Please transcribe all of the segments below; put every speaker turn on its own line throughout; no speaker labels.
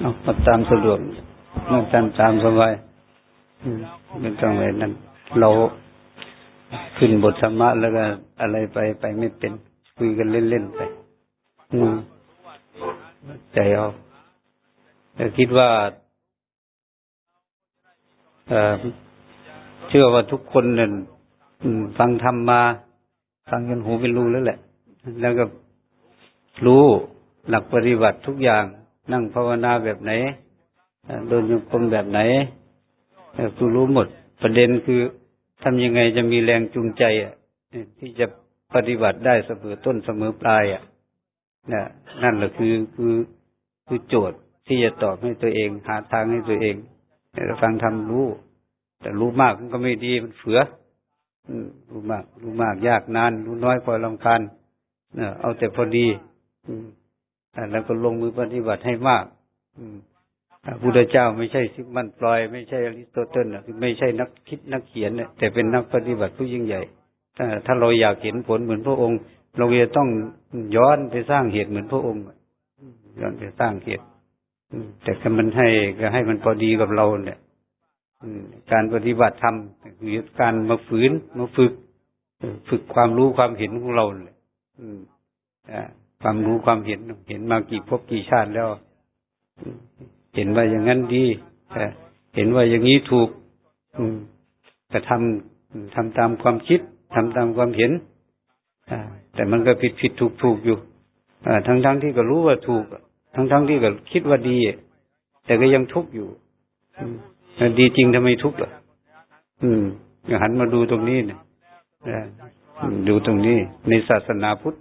เอาตามสะดวกนั่งตามตามสบายไม่ต้องเลยนั่นเราขึ้นบทธรรมะแล้วก็อะไรไปไปไม่เป็น คุยกันเล่นๆไปอืมใจเอาแต่คิดว่าเออเชื่อว่าทุกคนเนี่ยฟังธรรมมา ฟังจนหูเป็นรูแล้วแหละ แล้วก็รู้หลักปฏิบัติทุกอย่าง นั่งภาวนาแบบไหนเดินโยกมแบบไหนคือรู้หมด ประเด็นคือทำยังไงจะมีแรงจูงใจอะที่จะปฏิบัติได้เสมอต้นเสมอปลายอะนะนั่นแหละคือคือคือโจทย์ที่จะตอบให้ตัวเอง หาทางให้ตัวเองฟังทำรู้ แต่รู้มากมันก็ไม่ดีมันเฟือรู้มาก รู้มากยากนาน รู้น้อยพอลำคาญ เอาแต่พอดีแล้วก็ลงมือปฏิบัติให้มากพระพุทธเจ้าไม่ใช่สิมันปลอยไม่ใช่อริสโตเติลไม่ใช่นักคิดนักเขียนแต่เป็นนักปฏิบัติผู้ยิ่งใหญ่ถ้าเราอยากเห็นผลเหมือนพระองค์ เราจะต้องย้อนไปสร้างเหตุเหมือนพระองค์ย้อนไปสร้างเหตุแต่ถ้ามันให้ก็ให้มันพอดีกับเราเนี่ยการปฏิบัติธรรมคือการมาฝืนมาฝึก ฝึกความรู้ความเห็นของเราเนี่ย ความรู้ความเห็นเห็นมากี่พบกี่ชาติแล้ว เห็นว่าอย่างนั้นดีเห็นว่าอย่างนี้ถูกแต่ทำทำตามความคิดทำตามความเห็นแต่มันก็ผิดผิดถูกถูกอยู่ทั้งทั้งที่ก็รู้ว่าถูก ทั้งทั้งที่ก็คิดว่าดี แต่ก็ยังทุกข์อยู่ดีจริงทำไมทุกข์ล่ะอืมหันมาดูตรงนี้เนี่ย ดูตรงนี้ในศาสนาพุทธ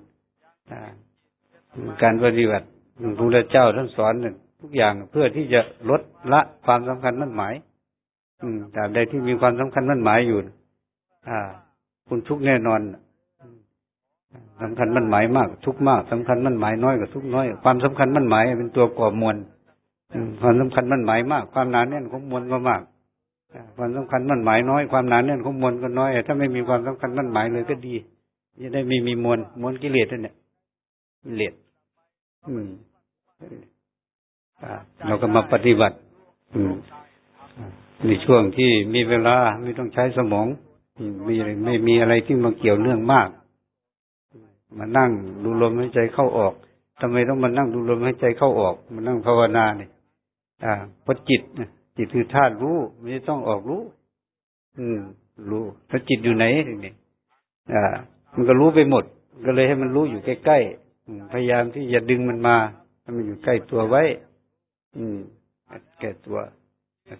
การปฏิบัติพระพุทธเจ้าท่านสอนทุกอย่างเพื่อที่จะลดละความสำคัญมั่นหมาย อืมแต่ใดที่มีความสำคัญมั่นหมายอยู่ อ่า คุณทุกแน่นอนสำคัญมั่นหมายมาก ทุกมากสำคัญมั่นหมายน้อยกับทุกน้อย ความสำคัญมั่นหมายเป็นตัวก่อมวลความสำคัญมั่นหมายมาก ความหนาแน่นของมวลก็มาก ความสำคัญมั่นหมายน้อยความหนาแน่นของมวลก็น้อยถ้าไม่มีความสำคัญมั่นหมายเลยก็ดีจะได้ไม่มีมวลมวลกิเลสนั่นแหละกิเลสอืมเราก็มาปฏิบัติ อืมในช่วงที่มีเวลาไม่ต้องใช้สมองมีไม่มีอะไรที่มาเกี่ยวเนื่องมาก มานั่งดูลมหายใจเข้าออกทำไมต้องมานั่งดูลมหายใจเข้าออก มานั่งภาวนาเนี่ยอ่าเพราะจิต จิตคือธาตุรู้ไม่ต้องออกรู้ อืม รู้ถ้าจิตอยู่ไหนนี่อ่า มันก็รู้ไปหมด ก็เลยให้มันรู้อยู่ใกล้ๆพยายามที่จะดึงมันมาให้มันอยู่ใกล้ตัวไว้ อืมแก่ตัว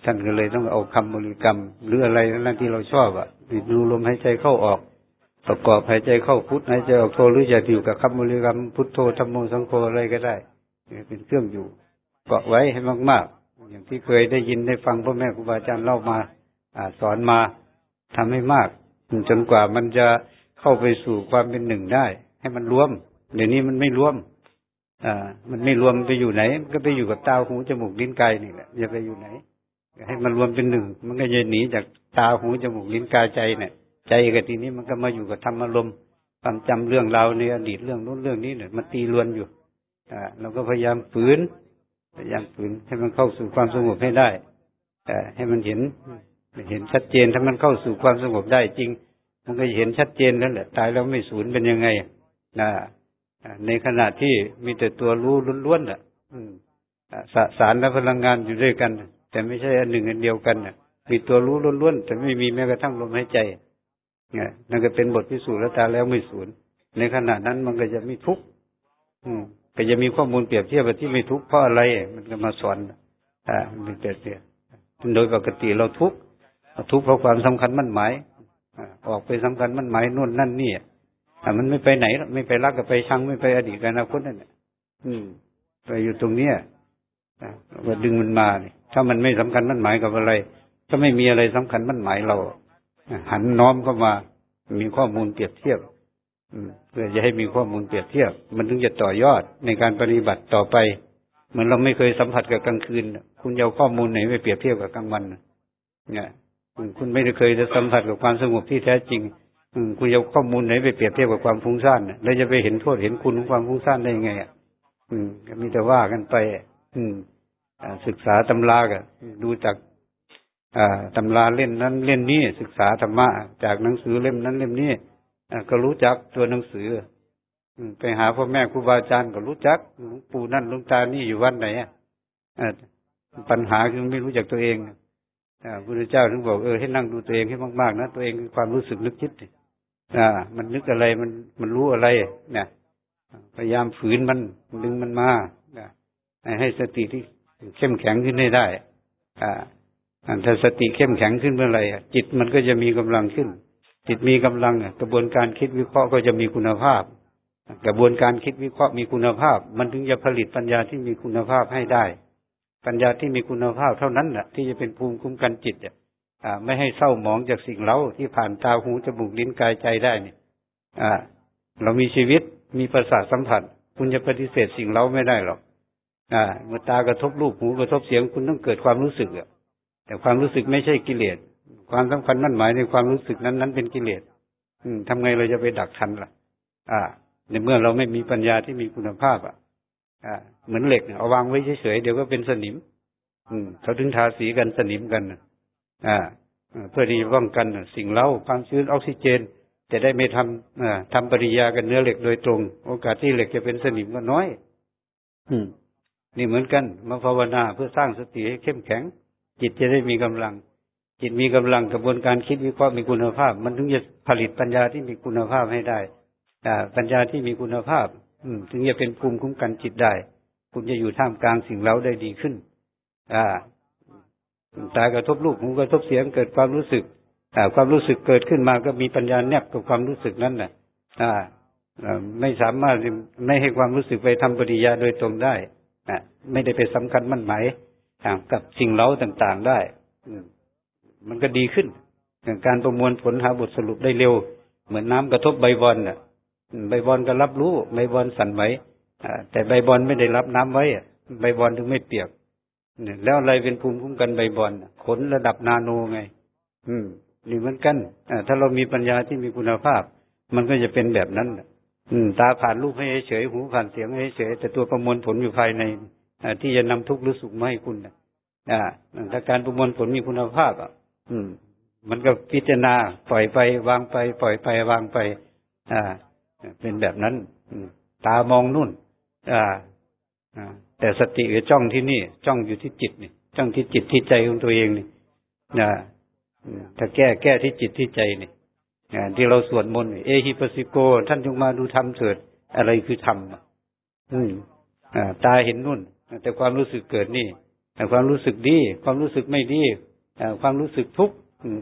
ท่านก็เลยต้องเอาคำบริกรรม หรืออะไรนั่นที่เราชอบอะดูลมหายใจเข้าออก ประกอบหายใจเข้าพุทหายใจออกโทหรือจะอยู่กับคำบริกรรมพุทโธธรรมโมสังโฆอะไรก็ได้เป็นเครื่องอยู่ เกาะไว้ให้มากๆ อย่างที่เคยได้ยินได้ฟังพ่อแม่ครูบาอาจารย์เล่ามาอสอนมาทำให้มากจนกว่ามันจะเข้าไปสู่ความเป็นหนึ่งได้ ให้มันรวม เดี๋ยวนี้มันไม่รวมอ่ามันไม่รวมไปอยู่ไหน มันก็ไปอยู่กับตาหูจมูกลิ้นกายนี่แหละจะไปอยู่ไหน ให้มันรวมเป็นหนึ่ง มันก็จะหนีจากตาหูจมูกลิ้นกายใจเนี่ย ใจกับทีนี้มันก็มาอยู่กับธรรมอารมณ์ความจำเรื่องราวในอดีตเรื่องนู้นเรื่องนี้เนี่ยมันตีลวนอยู่อ่าเราก็พยายามฝืน พยายามฝืนให้มันเข้าสู่ความสงบให้ได้แต่ให้มันเห็นเห็นชัดเจนถ้ามันเข้าสู่ความสงบได้จริง มันก็เห็นชัดเจนแล้วแหละตายแล้วไม่สูญเป็นยังไงนะในขณะที่มีแต่ตัวรู้ล้วนๆอะสสารและพลังงานอยู่ด้วยกัน แต่ไม่ใช่อันหนึ่งอันเดียวกันมีตัวรู้ล้วนๆแต่ไม่มีแม้กระทั่งลมหายใจเนี่ยนั่นก็เป็นบทพิสูจน์แล้วตาแล้วไม่สูญในขณะนั้นมันก็จะไม่ทุกข์ ก็จะมีข้อมูลเปรียบเทียบที่ไม่ทุกข์เพราะอะไร มันก็มาสอนอ่ามันเปรียบเทียบโดยปกติเราทุกข์ทุกข์เพราะความสำคัญมั่นหมายออกไปสำคัญมั่นหมายนู่นนั่นนี่แต่มันไม่ไปไหนไม่ไปรักกับไปชังไม่ไปอดีตกันอนาคตนั่นแหละอืม ไปอยู่ตรงเนี้ยว่าดึงมันมาเนี่ยถ้ามันไม่สำคัญมั่นหมายกับอะไรก็ไม่มีอะไรสำคัญมั่นหมายเราหันน้อมเข้ามา มีข้อมูลเปรียบเทียบ เพื่อจะให้มีข้อมูลเปรียบเทียบ มันถึงจะต่อยอดในการปฏิบัติต่อไป เหมือนเราไม่เคยสัมผัสกับกลางคืน คุณเอาข้อมูลไหนไปเปรียบเทียบกับกลางวันเนี่ยคุณไม่ได้เคยจะสัมผัสกับความสงบที่แท้จริงคุณจะข้อมูลไหนไปเปรียบเทียบกับความฟุ้งซ่านแล้วจะไปเห็นโทษเห็นคุณของความฟุ้งซ่านได้ยังไงอะอืมมีแต่ว่ากันไป อืมศึกษาตำราก็ดูจากตำราเล่นนั้นเล่นนี้ศึกษาธรรมะจากหนังสือเล่มนั้นเล่มนี้ ก็รู้จักตัวหนังสือไปหาพ่อแม่ครูบาอาจารย์ก็รู้จักหลวงปู่นั่นหลวงตานี่อยู่วันไหนอะปัญหาคือไม่รู้จักตัวเองพระพุทธเจ้าถึงบอกเออให้นั่งดูตัวเองให้มากๆนะตัวเองคือความรู้สึกนึกคิดอ่า มันนึกอะไรมันมันรู้อะไรเนี่ยพยายามฝืนมันดึงมันมาให้สติที่เข้มแข็งขึ้นให้ได้ อ่าถ้าสติเข้มแข็งขึ้นเมื่อไหร่จิตมันก็จะมีกำลังขึ้น จิตมีกำลังกระบวนการคิดวิเคราะห์ก็จะมีคุณภาพ กระบวนการคิดวิเคราะห์มีคุณภาพ มันถึงจะผลิตปัญญาที่มีคุณภาพให้ได้ ปัญญาที่มีคุณภาพเท่านั้นแหละที่จะเป็นภูมิคุ้มกันจิตอ่าไม่ให้เศร้าหมองจากสิ่งเล้าที่ผ่านตาหูจมูกลิ้นกายใจได้เนี่ยอ่า เรามีชีวิตมีประสาทสัมผัส คุณจะปฏิเสธสิ่งเล้าไม่ได้หรอกอ่าเมื่อตากระทบรูปหูกระทบเสียงคุณต้องเกิดความรู้สึกอะแต่ความรู้สึกไม่ใช่กิเลส ความสำคัญมั่นหมายในความรู้สึกนั้นนั้นเป็นกิเลสอืมทำไงเราจะไปดักทันล่ะ อ่า ในเมื่อเราไม่มีปัญญาที่มีคุณภาพ อะ อ่า เหมือนเหล็กเอาวางไว้เฉยๆเดี๋ยวก็เป็นสนิม อืมเขาถึงทาสีกันสนิมกันอ่าเพื่อที่จะป้องกันสิ่งเล่าความชื้นออกซิเจน จะได้ไม่ทำทำปริยากันเนื้อเหล็กโดยตรง โอกาสที่เหล็กจะเป็นสนิมก็น้อย อืม นี่เหมือนกัน มาภาวนาเพื่อสร้างสติให้เข้มแข็ง จิตจะได้มีกำลัง จิตมีกำลังกระบวนการคิดวิเคราะห์มีคุณภาพ มันถึงจะผลิตปัญญาที่มีคุณภาพให้ได้อปัญญาที่มีคุณภาพ อืมถึงจะเป็นภูมิคุ้มกันจิตได้ คุณจะอยู่ท่ามกลางสิ่งเล้าได้ดีขึ้น อ่าตากระทบลูกหูกระทบเสียงเกิดความรู้สึกอความรู้สึกเกิดขึ้นมาก็มีปัญญาแนบกับความรู้สึกนั้นแหละอ่าไม่สามารถไม่ให้ความรู้สึกไปทำปฏิยาโดยตรงได้ไม่ได้ไปสำคัญมั่นหมายกับสิ่งเล้าต่างๆได้ มันก็ดีขึ้นการประมวลผลหาบทสรุปได้เร็ว เหมือนน้ากระทบใบบอลน่ะ ใบบอลก็รับรู้ใบบอลสั่นไหวแต่ใบบอลไม่ได้รับน้ำไว้ใบบอลถึงไม่เปียกแล้วอะไรเป็นภูมิคุ้มกันใบบอลขนระดับนาโนไง อืมนี่เหมือนกันถ้าเรามีปัญญาที่มีคุณภาพ มันก็จะเป็นแบบนั้นอืม ตาผ่านรูปให้เฉยหูผ่านเสียงให้เฉยแต่ตัวประมวลผลอยู่ภายในที่จะนำทุกข์หรือสุขมาให้คุณอ่าถ้าการประมวลผลมีคุณภาพอะ อืม มันก็พิจารณาปล่อยไปวางไป ปล่อยไปวางไป อ่า เป็นแบบนั้นตามองนู่น อ่าแต่สติก็จ้องที่นี่ จ้องอยู่ที่จิตนี่จ้องที่จิตที่ใจของตัวเองนี่นะถ้าแก้แก้ที่จิตที่ใจนี่ที่เราสวดมนต์เอฮิปัสิโก ท่านจงมาดูธรรมเถิดอะไรคือธรรมอืมตาเห็นนู่น แต่ความรู้สึกเกิดนี่แต่ความรู้สึกดี ความรู้สึกไม่ดี ความรู้สึกทุกข์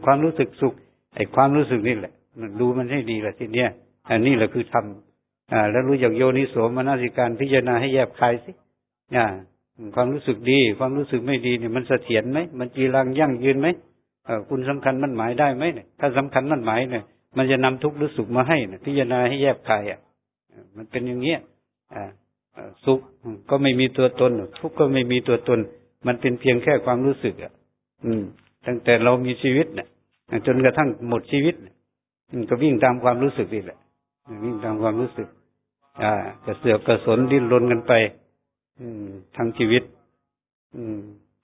ความรู้สึกสุขไอ้ความรู้สึกนี่แหละดูมันให้ดีแหละทีเนี้ยอันนี้แหละคือทำแล้วรู้อย่างโยนิโสมนสิการพิจารณาให้แยบคายสิความรู้สึกดี ความรู้สึกไม่ดีเนี่ยมันเสถียรไหมมันจีรังยั่งยืนไหมคุณสำคัญมันหมายได้ไหมเนี่ยถ้าสำคัญมันหมายเนี่ย มันจะนำทุกข์หรือสุขมาให้เนี่ยพิจารณาให้แยบคายอะมันเป็นอย่างเงี้ยอะสุขก็ไม่มีตัวตน ทุกข์ก็ไม่มีตัวตน มันเป็นเพียงแค่ความรู้สึกอะ อืม ตั้งแต่เรามีชีวิตเนี่ยจนกระทั่งหมดชีวิตมันก็วิ่งตามความรู้สึกนี่แหละวิ่งตามความรู้สึก อ่ากระเสือกกระสนดิ้นรนกันไป อืมทั้งชีวิต อืม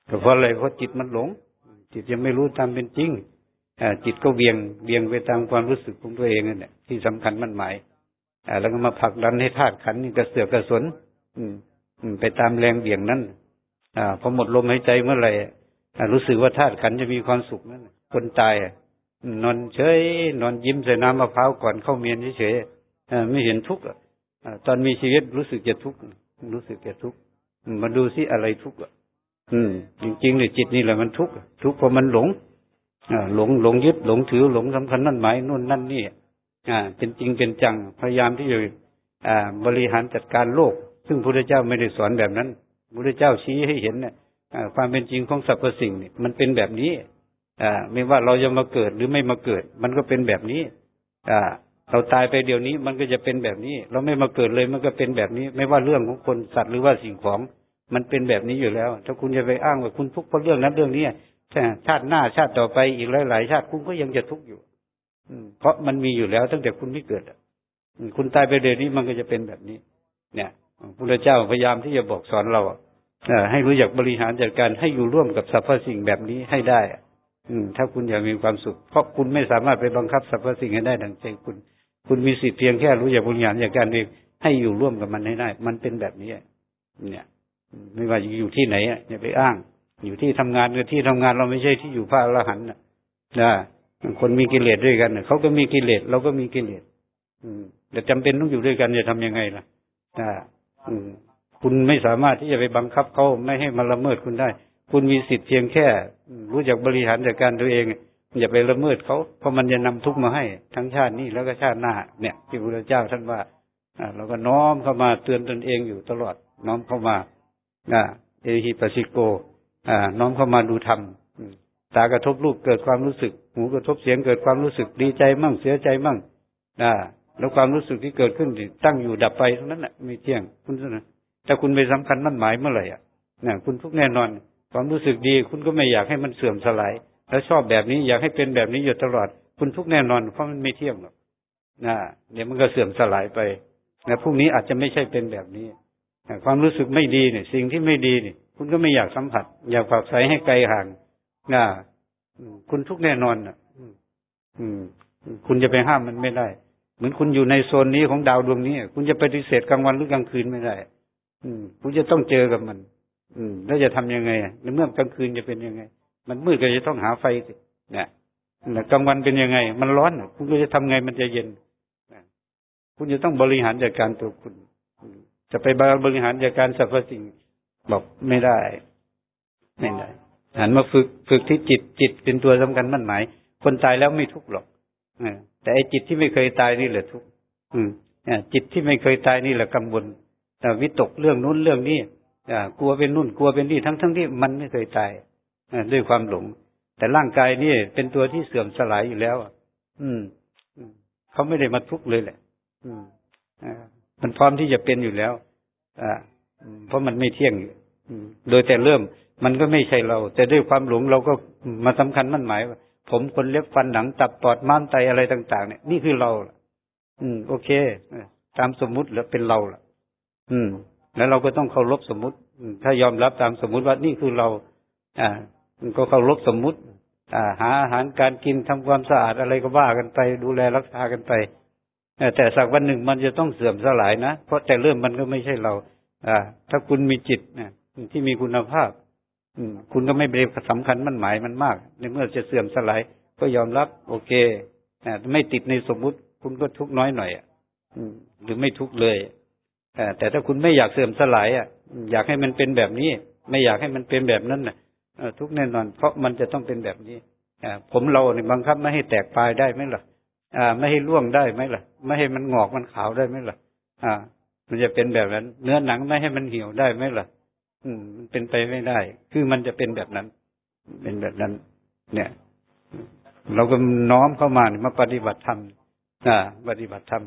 ก็เพราะอะไรเพราะจิตมันหลง จิตยังไม่รู้ตามเป็นจริงอ่าจิตก็เวียงเวียงไปตามความรู้สึกของตัวเองนั่นแหละที่สำคัญมันหมายแล้วก็มาผลักดันให้ธาตุขันนี่กระเสือกกระสนอืม ไปตามแรงเบี่ยงนั้นอ่าพอหมดลมหายใจเมื่อไหร่ รู้สึกว่าธาตุขันจะมีความสุขนั้นคนตายนอนเฉยนอนยิ้มใส่น้ำมะพร้าวก่อนเข้าเมียนเฉยไม่เห็นทุกข์ตอนมีชีวิตรู้สึกจะทุกข์รู้สึกจะทุกข์มาดูซิอะไรทุกข์อืม จริงๆเนี่ยจิตนี่แหละมันทุกข์ทุกข์เพราะมันหลงหลงหลงยึดหลงถือหลงสำคัญนั่นหมายนู่นนั่นนี่อ่า เป็นจริงเป็นจังพยายามที่จะอ่า บริหารจัดการโลก ซึ่งพระพุทธเจ้าไม่ได้สอนแบบนั้นพระพุทธเจ้าชี้ให้เห็นเนี่ย ความเป็นจริงของสรรพสิ่งเนี่ยมันเป็นแบบนี้อ่าไม่ว่าเราจะมาเกิดหรือไม่มาเกิด มันก็เป็นแบบนี้ อ่า เราตายไปเดี๋ยวนี้มันก็จะเป็นแบบนี้ เราไม่มาเกิดเลยมันก็เป็นแบบนี้ ไม่ว่าเรื่องของคนสัตว์หรือว่าสิ่งของ มันเป็นแบบนี้อยู่แล้ว ถ้าคุณจะไปอ้างว่าคุณทุกข์เพราะเรื่องนั้นเรื่องนี้ชาติหน้าชาติต่อไปอีกหลายๆชาติคุณก็ยังจะทุกข์อยู่เพราะมันมีอยู่แล้วตั้งแต่คุณไม่เกิดคุณตายไปเดี๋ยวนี้มันก็จะเป็นแบบนี้ เนี่ยพระเจ้าพยายามที่จะบอกสอนเรา ให้รู้จักบริหารจัดการให้อยู่ร่วมกับสรรพสิ่งแบบนี้ให้ได้ อืม ถ้าคุณอยากมีความสุข เพราะคุณไม่สามารถไปบังคับสรรพสิ่งให้ได้ดังใจคุณ คุณมีสิทธิ์เพียงแค่รู้จักบริหารจัดการเองให้อยู่ร่วมกับมันให้ได้ มันเป็นแบบนี้เนี่ย ไม่ว่าอยู่ที่ไหนอะอย่าไปอ้าง อยู่ที่ทำงานกับที่ทำงานเราไม่ใช่ที่อยู่พระอรหันต์นะคนมีกิเลสด้วยกันเขาก็มีกิเลสเราก็มีกิเลสอืมแต่จำเป็นต้องอยู่ด้วยกันจะทำยังไงล่ะอ่าอืม คุณไม่สามารถที่จะไปบังคับเขาไม่ให้มาละเมิดคุณได้ คุณมีสิทธิ์เพียงแค่ รู้จักบริหารจัดการตัวเอง อย่าไปละเมิดเขาเพราะมันจะนำทุกข์มาให้ทั้งชาตินี้แล้วก็ชาติหน้าเนี่ยที่พระเจ้าท่านว่าเราก็น้อมเข้ามาเตือนตนเองอยู่ตลอด น้อมเข้ามาเอหิปัสสิโกน้อมเข้ามาดูธรรมตากระทบรูปเกิดความรู้สึก หูกระทบเสียงเกิดความรู้สึกดีใจมั่งเสียใจมั่งอ่าแล้วความรู้สึกที่เกิดขึ้นตั้งอยู่ดับไปทั้งนั้นแหละไม่เที่ยงคุณสนะ ถ้าคุณไปสำคัญมั่นหมายเมื่อไหร่อะนะคุณทุกแน่นอน ความรู้สึกดี คุณก็ไม่อยากให้มันเสื่อมสลาย แล้วชอบแบบนี้อยากให้เป็นแบบนี้อยู่ตลอด คุณทุกแน่นอนเพราะมันไม่เที่ยงหรอกนะเดี๋ยวมันก็เสื่อมสลายไปนะพรุ่งนี้อาจจะไม่ใช่เป็นแบบนี้ความรู้สึกไม่ดีเนี่ย สิ่งที่ไม่ดีเนี่ยคุณก็ไม่อยากสัมผัส อยากฝากใส่ให้ไกลห่างนะคุณทุกแน่นอนอะ อืม คุณจะไปห้ามมันไม่ได้ เหมือนคุณอยู่ในโซนนี้ของดาวดวงนี้ คุณจะปฏิเสธกลางวันหรือกลางคืนไม่ได้ อืมคุณจะต้องเจอกับมัน อืม แล้วจะทำยังไงในเมื่อกลางคืนจะเป็นยังไง มันมืดก็จะต้องหาไฟสิเนี่ยกลางวันเป็นยังไง มันร้อนคุณก็จะทำไงมันจะเย็นคุณจะต้องบริหารจัดการตัวคุณ จะไปบริหารจัดการสรรพสิ่งบอกไม่ได้ ไม่ได้หันมาฝึกฝึกที่จิตจิตเป็นตัวสำคัญมั่นหมาย คนตายแล้วไม่ทุกข์หรอกแต่ไอ้จิตที่ไม่เคยตายนี่แหละทุกข์จิตที่ไม่เคยตายนี่แหละกังวล วิตกเรื่องนู้นเรื่องนี้กลัวเป็นนู่นกลัวเป็นนี่ทั้งทั้งที่มันไม่เคยตายด้วยความหลง แต่ร่างกายนี่เป็นตัวที่เสื่อมสลายอยู่แล้วอืมเขาไม่ได้มาทุกข์เลยแหละ อืมมันพร้อมที่จะเป็นอยู่แล้วอ่าเพราะมันไม่เที่ยงโดยแต่เริ่มมันก็ไม่ใช่เรา แต่ด้วยความหลงเราก็มาสำคัญมั่นหมายว่าผมคนเล็บฟันหนังตับปอดม้ามไตอะไรต่าง ๆ เนี่ยนี่คือเราอืม โอเคตามสมมุติแล้วเป็นเราล่ะ อืม แล้วเราก็ต้องเคารพสมมุติ ถ้ายอมรับตามสมมุติว่านี่คือเรา อ่าก็เคารพสมมุติ อ่า หาอาหารการกินทำความสะอาดอะไรก็ว่ากันไป ดูแลรักษากันไปแต่สักวันหนึ่งมันจะต้องเสื่อมสลายนะ เพราะแต่เริ่มมันก็ไม่ใช่เรา อ่า ถ้าคุณมีจิตนะที่มีคุณภาพ อืม คุณก็ไม่ไปสำคัญมันหมายมันมาก ในเมื่อจะเสื่อมสลาย ก็ยอมรับ โอเคไม่ติดในสมมุติ คุณก็ทุกน้อยหน่อยอะหรือไม่ทุกเลย แต่ถ้าคุณไม่อยากเสื่อมสลายอะอยากให้มันเป็นแบบนี้ ไม่อยากให้มันเป็นแบบนั้นน่ะทุกแน่นอน เพราะมันจะต้องเป็นแบบนี้ผมเราเนี่ยบังคับไม่ให้แตกปลายได้ไหมล่ะอ่า ไม่ให้ล่วงได้ไหมล่ะ ไม่ให้มันงอกมันขาวได้ไหมล่ะ อ่า มันจะเป็นแบบนั้น เนื้อหนังไม่ให้มันเหี่ยวได้ไหมล่ะ อืม มันเป็นไปไม่ได้ คือมันจะเป็นแบบนั้น เป็นแบบนั้น เนี่ย เราก็น้อมเข้ามามาปฏิบัติธรรมอ่า ปฏิบัติธรรม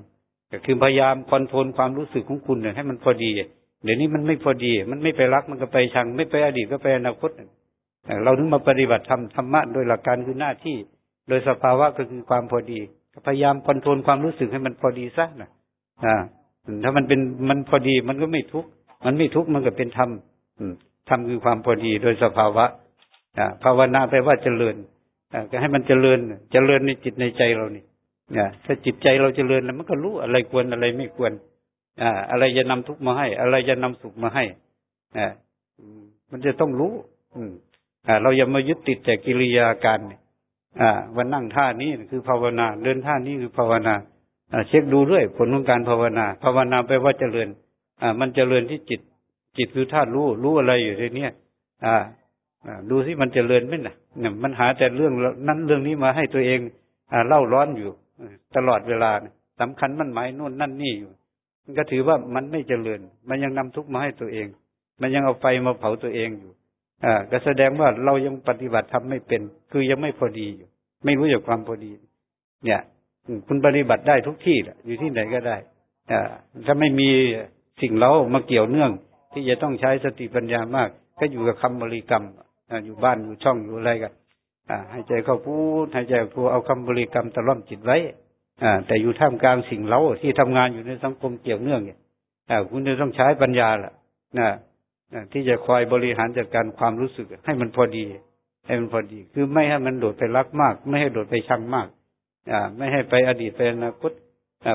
ก็คือพยายาม control ความรู้สึกของคุณเนี่ยให้มันพอดี เดี๋ยวนี้มันไม่พอดี มันไม่ไปรักมันก็ไปชัง ไม่ไปอดีตก็ไปอนาคตเราถึงมาปฏิบัติธรรมธรรมะโดยหลักการคือหน้าที่ โดยสภาวะก็คือความพอดีพยายาม control ความรู้สึกให้มันพอดีซะนะอ่าถ้ามันเป็นมันพอดีมันก็ไม่ทุกข์มันไม่ทุกข์มันก็เป็นธรรมธรรมคือความพอดีโดยสภาวะภาวนาแปลว่าเจริญก็ให้มันเจริญเจริญในจิตในใจเรานี่ เนี่ยถ้าจิตใจเราเจริญแล้วมันก็รู้อะไรควรอะไรไม่ควร อ่า อะไรจะนำทุกข์มาให้ อะไรจะนำสุขมาให้อ่ามันจะต้องรู้ อืม อ่า เราอย่ามายึดติดแต่กิริยาการเนี่ยอ่าวันนั่งท่านี้คือภาวนา เดินท่านี้คือภาวนาเช็คดูเรื่อยผลของการภาวนา ภาวนาแปลว่าเจริญ อ่า มันเจริญที่จิต จิตคือธาตุรู้รู้อะไรอยู่ในนี้อ่าดูสิมันเจริญไหมนะเนี่ยมันหาแต่เรื่องนั้นเรื่องนี้มาให้ตัวเอง อ่าเล่าร้อนอยู่ ตลอดเวลาสำคัญมันหมายนู่นนั่นนี่อยู่ มันก็ถือว่ามันไม่เจริญ มันยังนำทุกข์มาให้ตัวเอง มันยังเอาไฟมาเผาตัวเองอยู่ อ่า ก็แสดงว่าเรายังปฏิบัติทำไม่เป็น คือยังไม่พอดีอยู่ ไม่รู้จักความพอดี เนี่ยคุณปฏิบัติได้ทุกที่แหละอยู่ที่ไหนก็ได้อ่าถ้าไม่มีสิ่งเล้ามาเกี่ยวเนื่อง ที่จะต้องใช้สติปัญญามาก ก็อยู่กับคำบริกรรมอยู่บ้านอยู่ช่องอยู่อะไรกัน หายใจเข้าพูดหายใจออกโทเอาคำบริกรรมตะล่อมจิตไว้อ่แต่อยู่ท่ามกลางสิ่งเล้าที่ทำงานอยู่ในสังคมเกี่ยวเนื่องเนี่ยคุณจะต้องใช้ปัญญาล่ะนะที่จะคอยบริหารจัดการความรู้สึก ให้มันพอดี ให้มันพอดี คือไม่ให้มันโดดไปรักมาก ไม่ให้โดดไปชังมากอ่าไม่ให้ไปอดีตไปอนาคต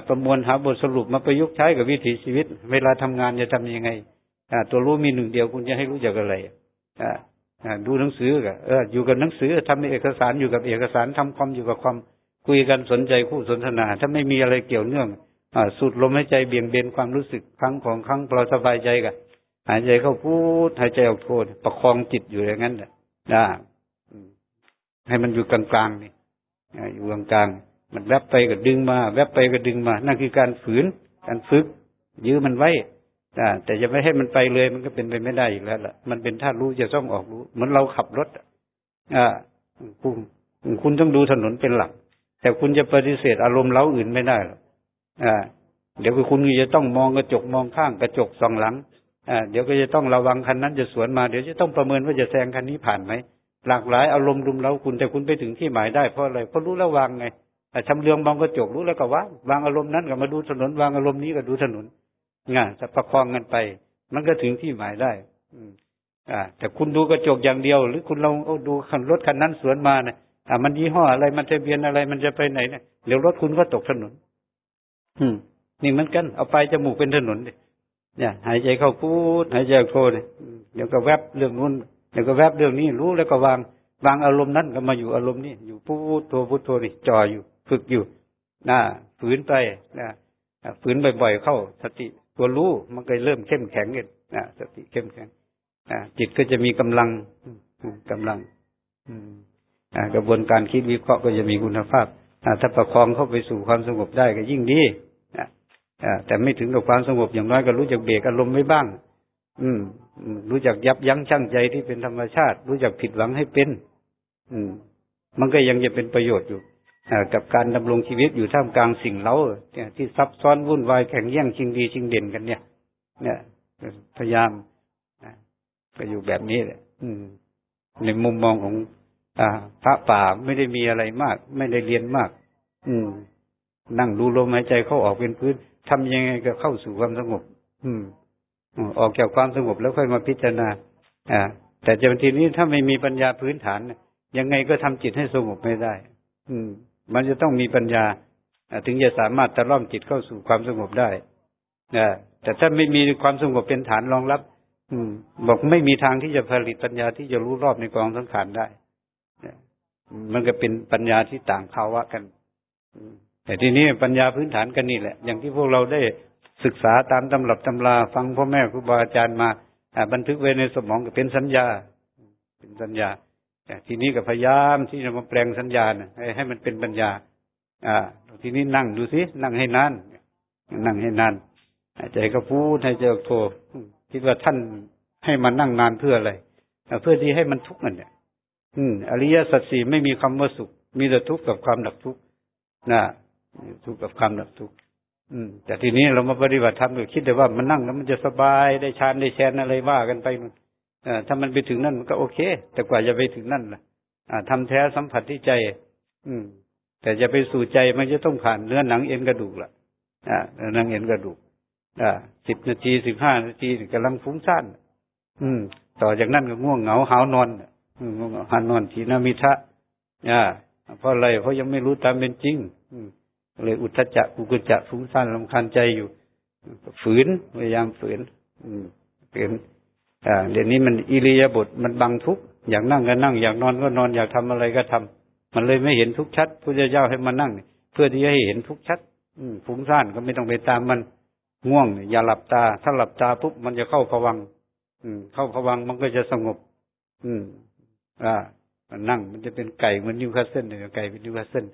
ประมวลหาบทสรุปมาประยุกต์ใช้กับวิถีชีวิต เวลาทำงานจะทํำยังไงตัวรู้มีหนึ่งเดียวคุณจะให้รู้จักอะไร ดูหนังสือกับเอออยู่กับหนังสือทำเอกสารอยู่กับเอกสารทำความอยู่กับความคุยกันสนใจคู่สนทนา ถ้าไม่มีอะไรเกี่ยวเนื่องอสุดลมหายใจเบี่ยงเบนความรู้สึกครั้งของครั้งเราสบายใจกันหายใจเข้าพูดหายใจออกโทษประคองจิตอยู่อย่างนั้นแหละนะให้มันอยู่กลางๆนี่อยู่กลางๆมันแวบไปก็ดึงมา แวบไปก็ดึงมา นั่นคือการฝืน การฝึก ยื้อมันไว้่าแต่จะไม่ให้มันไปเลยมันก็เป็นไปไม่ได้อีกแล้วล่ะมันเป็นท่ารู้จะต้องออกรู้ เหมือนเราขับรถอ่าคุณคุณต้องดูถนนเป็นหลัก แต่คุณจะปฏิเสธอารมณ์เล้าอื่นไม่ได้หรอกอ่า เดี๋ยวคุณจะต้องมองกระจกมองข้างกระจกสองหลังอ่าเดี๋ยวก็จะต้องระวังคันนั้นจะสวนมาเดี๋ยวจะต้องประเมินว่าจะแซงคันนี้ผ่านไหมหลากหลายอารมณ์รุมเร้าคุณแต่คุณไปถึงที่หมายได้เพราะอะไรเพราะรู้แล้ววางไงชำเลืองมองกระจกรู้แล้วก็ว่างวางอารมณ์นั้นก็มาดูถนนวางอารมณ์นี้ก็ดูถนน งานจะประคองกันไป มันก็ถึงที่หมายได้ อืม อ่า แต่คุณดูกระจกอย่างเดียว หรือคุณลองเอาดูคันรถคันนั้นสวนมาเนี่ยอ่ามันยี่ห้ออะไรมันทะเบียนอะไร มันจะไปไหนเนี่ยเดี๋ยวรถคุณก็ตกถนน อืม นี่เหมือนกัน เอาไปจมูกเป็นถนนเนี่ย หายใจเข้าพูด หายใจออกโทเนี่ยเดี๋ยวก็แวบเรื่องนู้นเดี๋ยวก็แวบเรื่องนี้ รู้แล้วก็วางวางอารมณ์นั้นก็มาอยู่อารมณ์นี้อยู่พูดโทพูดโทนี่จ่ออยู่ ฝึกอยู่นะฝืนไปนะฝืนบ่อยๆเข้าสติ ตัวรู้มันก็เริ่มเข้มแข็งเองนะสติเข้มแข็งจิตก็จะมีกำลังกำลังกระบวนการคิดวิเคราะห์ก็จะมีคุณภาพถ้าประคองเข้าไปสู่ความสงบได้ก็ยิ่งดีแต่ไม่ถึงกับความสงบอย่างน้อยก็รู้จักเบรกอารมณ์ไม่บ้าง อืมรู้จักยับยั้งชั่งใจที่เป็นธรรมชาติ รู้จักผิดหวังให้เป็น อืม มันก็ยังจะเป็นประโยชน์อยู่ กับการดำรงชีวิตอยู่ท่ามกลางสิ่งเล้าที่ซับซ้อนวุ่นวายแข่งแย่งชิงดีชิงเด่นกันเนี่ย เนี่ยพยายามก็อยู่แบบนี้แหละในมุมมองของอพระป่าไม่ได้มีอะไรมาก ไม่ได้เรียนมาก อืม นั่งดูลมหายใจเข้าออกเป็นพื้นทำยังไงก็เข้าสู่ความสงบ อืมออกจากความสงบแล้วค่อยมาพิจารณา อ่า แต่จนทีนี้ถ้าไม่มีปัญญาพื้นฐานยังไงก็ทำจิตให้สงบไม่ได้ อืม มันจะต้องมีปัญญาถึงจะสามารถตะล่อมจิตเข้าสู่ความสงบได้นะแต่ถ้าไม่มีความสงบเป็นฐานรองรับ อืม บอกไม่มีทางที่จะผลิตปัญญาที่จะรู้รอบในกองสังขารได้มันก็เป็นปัญญาที่ต่างภาวะกันแต่ทีนี้ปัญญาพื้นฐานกันนี่แหละ อย่างที่พวกเราได้ศึกษาตามตำรับตำราฟังพ่อแม่ครูบาอาจารย์มาบันทึกไว้ในสมองก็เป็นสัญญา เป็นสัญญา ทีนี้ก็พยายามที่จะมาแปลงสัญญาณให้ให้มันเป็นปัญญา อ่า ทีนี้นั่งดูสินั่งให้นานนั่งให้นานใจก็พูดให้ใจโทคิดว่าท่านให้มานั่งนานเพื่ออะไรเพื่อที่ให้มันทุกข์นั่นเนี่ยอืม อริยสัจสี่ไม่มีคำว่าสุข มีแต่ทุกข์กับความดับทุกข์นะทุกข์กับความดับทุกข์อืม แต่ทีนี้เรามาปฏิบัติธรรมก็คิดแต่ว่ามันนั่งแล้วมันจะสบายได้ฌานได้แชนอะไรว่ากันไปมัน ถ้ามันไปถึงนั่นมันก็โอเค แต่กว่าจะไปถึงนั่นล่ะทำแท้สัมผัสที่ใจ อืม แต่จะไปสู่ใจมันจะต้องผ่านเนื้อหนังเอ็นกระดูกล่ะ อ่าหนังเอ็นกระดูก อ่าสิบนาทีสิบห้านาทีกำลังฟุ้งซ่านอืม ต่อจากนั้นก็ง่วงเหงาหาวนอนง่วงหานอนทีนามิทะอ่าเพราะอะไรเพราะยังไม่รู้ตามเป็นจริง อืมเลยอุทจักกุกุจักฟุ้งซ่านลำคาญใจอยู่ ฝืนพยายามฝืน อืมฝืน อ่าเดี๋ยวนี้มันอิริยาบถมันบังทุกข์อยากนั่งก็นั่ง อยากนอนก็นอนอยากทำอะไรก็ทำมันเลยไม่เห็นทุกข์ชัดพุทธเจ้าให้มานั่ง เพื่อที่จะให้เห็นทุกข์ชัด อืฟุ้งซ่านก็ไม่ต้องไปตามมันง่วง อย่าหลับตา ถ้าหลับตาปุ๊บมันจะเข้าภวังค์อืม เข้าภวังค์มันก็จะสงบ อืม อ่ามันนั่งมันจะเป็นไก่เหมือนนิวคาสเซิลเลยไก่เป็นนิวคาสเซิล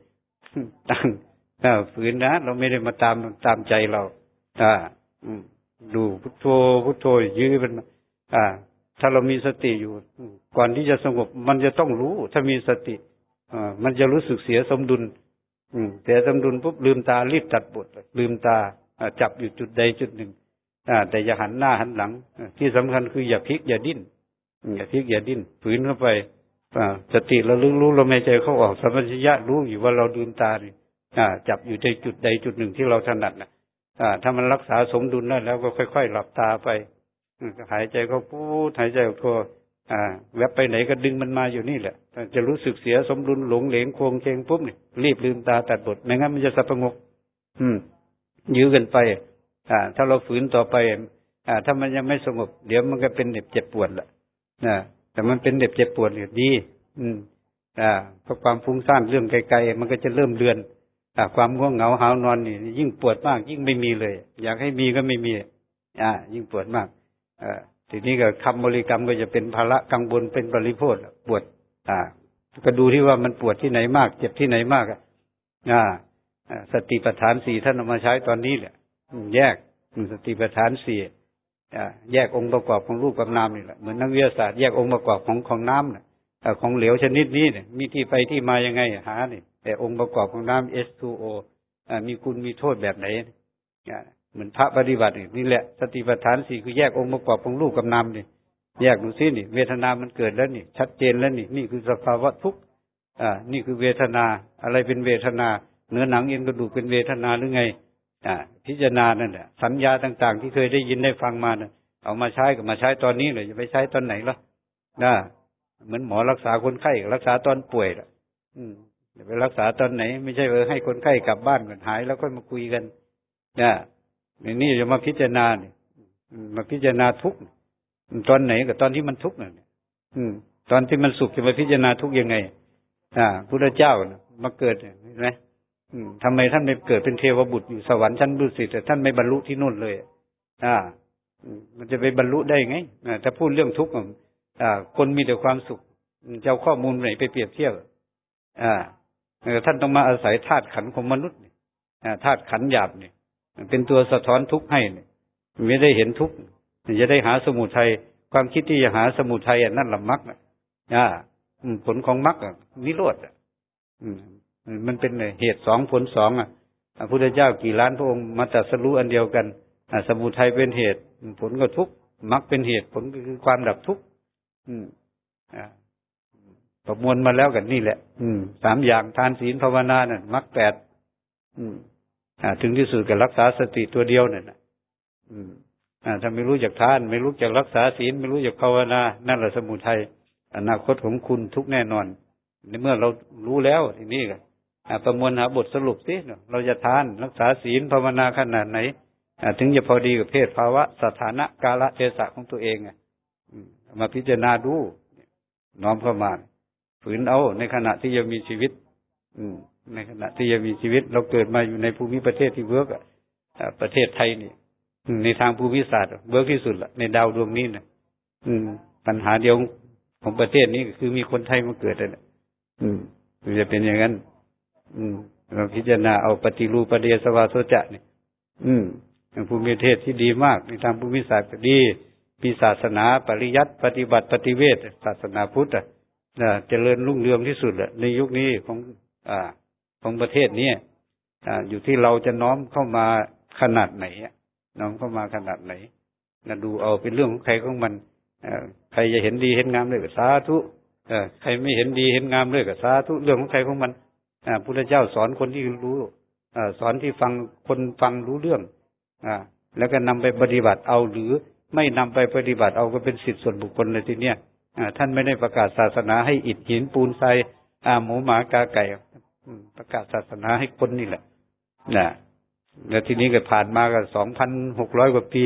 ตั้งอ่าฝืนนะเราไม่ได้มาตามตามใจเรา อ่า อืม ดูพุทโธพุทโธยื้อเป็น อ่า ถ้าเรามีสติอยู่ ก่อนที่จะสงบ มันจะต้องรู้ ถ้ามีสติอ่ามันจะรู้สึกเสียสมดุล อืม เสียสมดุลปุ๊บลืมตารีบตัดบทลืมตาจับอยู่จุดใดจุดหนึ่งอ่าแต่อย่าหันหน้าหันหลัง ที่สำคัญคืออย่าพลิกอย่าดิ้นอย่าพลิกอย่าดิ้นฝืนเข้าไปอสติเระลึกรู้ลมหายใจเข้าออกสัมปชัญญะรู้อยู่ว่าเราดืมตาเนี่ยจับอยู่ในจุดใดจุดหนึ่งที่เราถนัดนะถ้ามันรักษาสมดุลได้แล้วก็ค่อยๆหลับตาไป หายใจเข้าพูดหายใจออกโทอ่าแวบไปไหนก็ดึงมันมาอยู่นี่แหละจะรู้สึกเสียสมดุลหลงเหลงโควงเคงปุ๊บนี่รีบลืมตาตัดบทไม่งั้นมันจะสับประงก อืม ยื้อกันไป อ่า ถ้าเราฝืนต่อไป อ่า ถ้ามันยังไม่สงบ เดี๋ยวมันก็เป็นเด็บเจ็บปวดละนะแต่มันเป็นเด็บเจ็บปวดเนี่ยดี อืม อ่าเพราะความฟุ้งซ่านเรื่องไกลๆมันก็จะเริ่มเลือนอ่าความง่วงเหงาหานอนนี่ยิ่งปวดมาก ยิ่งไม่มีเลย อยากให้มีก็ไม่มี อ่า ยิ่งปวดมากอ่า ทีนี้ก็คำบริกรรมก็จะเป็นภาระกังวลเป็นปริโภทปวด อ่า ก็ดูที่ว่ามันปวดที่ไหนมาก เจ็บที่ไหนมากอ่าสติปัฏฐานสี่ท่านเอามาใช้ตอนนี้แหละแยกสติปัฏฐานสี่แยกองค์ประกอบของรูปกับนามนี่แหละเหมือนนักวิทยาศาสตร์แยกองค์ประกอบของของน้ำเนี่ยของเหลวชนิดนี้เนี่ย มีที่ไปที่มายังไงหาเนี่ยแต่องค์ประกอบของน้ำ H2O มีคุณมีโทษแบบไหน เหมือนพระปฏิบัตินี่แหละสติปัฏฐานสี่คือแยกองค์ประกอบของรูปกับนามนี่แยกดูซินี่ เวทนามันเกิดแล้วนี่ ชัดเจนแล้วนี่นี่คือสภาวะทุกข์อ่า นี่คือเวทนาอะไรเป็นเวทนาเนื้อหนังเอ็นกระดูกเป็นเวทนาหรือไง อ่า พิจารณานั่นแหละสัญญาต่าง ๆ ที่เคยได้ยินได้ฟังมาเนี่ยเอามาใช้ก็มาใช้ตอนนี้เลยจะไปใช้ตอนไหนล่ะนะเหมือนหมอรักษาคนไข้รักษาตอนป่วยล่ะ อืมจะไปรักษาตอนไหน ไม่ใช่เออให้คนไข้กลับบ้านก่อนหายแล้วค่อยมาคุยกันนะ นี่จะมาพิจารณาเนี่ยมาพิจารณาทุกตอนไหนกับตอนที่มันทุกข์น่ะตอนที่มันสุขจะมาพิจารณาทุกยังไง อ่าพุทธเจ้ามาเกิดเห็นไหมทำไมท่านไม่เกิดเป็นเทวบุตรอยู่สวรรค์ชั้นดุสิตแต่ท่านไม่บรรลุที่นู่นเลย อ่ามันจะไปบรรลุได้ไงถ้าพูดเรื่องทุกข์อ่า คนมีแต่ความสุขจะเอาข้อมูลไหนไปเปรียบเทียบอ่าท่านต้องมาอาศัยธาตุขันของมนุษย์ธาตุขันหยาบเนี่ย เป็นตัวสะท้อนทุกข์ให้ไม่ได้เห็นทุกข์จะได้หาสมุทัยความคิดที่จะหาสมุทัยนั่นละมักอ่าผลของมักนิโรธมันเป็นเหตุสองผลสองอะพระพุทธเจ้ากี่ล้านพระองค์มาตัดสรู้อันเดียวกันสมุทัยเป็นเหตุ ผลก็ทุกข์มรรคเป็นเหตุผลก็คือความดับทุกข์ประมวลมาแล้วกันนี่แหละ อืมสามอย่างทานศีลภาวนาเนี่ยมรรคแปด ถึงที่สุดกับรักษาสติตัวเดียวเนี่ยนะถ้าไม่รู้จักทาน ไม่รู้จักรักษาศีลไม่รู้จักภาวนานั่นแหละสมุทัยอนาคตของคุณทุกข์แน่นอน ในเมื่อเรารู้แล้วทีนี้ก็ประมวลหาบทสรุปสิเราจะทานรักษาศีลภาวนาขนาดไหนถึงจะพอดีกับเพศภาวะสถานะกาลเทศะของตัวเองมาพิจารณาดูน้อมเข้ามาฝืนเอาในขณะที่ยังมีชีวิต อื ในขณะที่ยังมีชีวิต เราเกิดมาอยู่ในภูมิประเทศที่ workประเทศไทยนี่ในทางภูมิศาสตร์ work ที่สุดละในดาวดวงนี้นะปัญหาเดียวของประเทศนี้คือมีคนไทยมาเกิดเลยอืมจะเป็นอย่างนั้น อืม เราพิจารณาเอาปะฏิรูปะเทสะวาโสจะ เนี่ยอืมภูมิประเทศที่ดีมาก ในทางภูมิศาสตร์ดีมีศาสนาปริยัติปฏิบัติปฏิเวธศาสนาพุทธอะเจริญรุ่งเรืองที่สุดแหละในยุคนี้ของ อ่า ของประเทศนี้อ่าอยู่ที่เราจะน้อมเข้ามาขนาดไหนน้อมเข้ามาขนาดไหนนะดูเอาเป็นเรื่องของใครของมันใครจะเห็นดีเห็นงามเลยก็สาธุใครไม่เห็นดีเห็นงามเลยก็สาธุเรื่องของใครของมันพุทธเจ้าสอนคนที่รู้สอนที่ฟังคนฟังรู้เรื่องอแล้วก็นำไปปฏิบัติเอาหรือไม่นำไปปฏิบัติเอาก็เป็นสิทธิส่วนบุคคลเลยทีเนี้ยท่านไม่ได้ประกาศศาสนาให้อิฐหินปูนทรายหมูหมากาไก่ ประกาศศาสนาให้คนนี่แหละนะแล้วทีนี้ก็ผ่านมาก็สองพันหกร้อยกว่าปี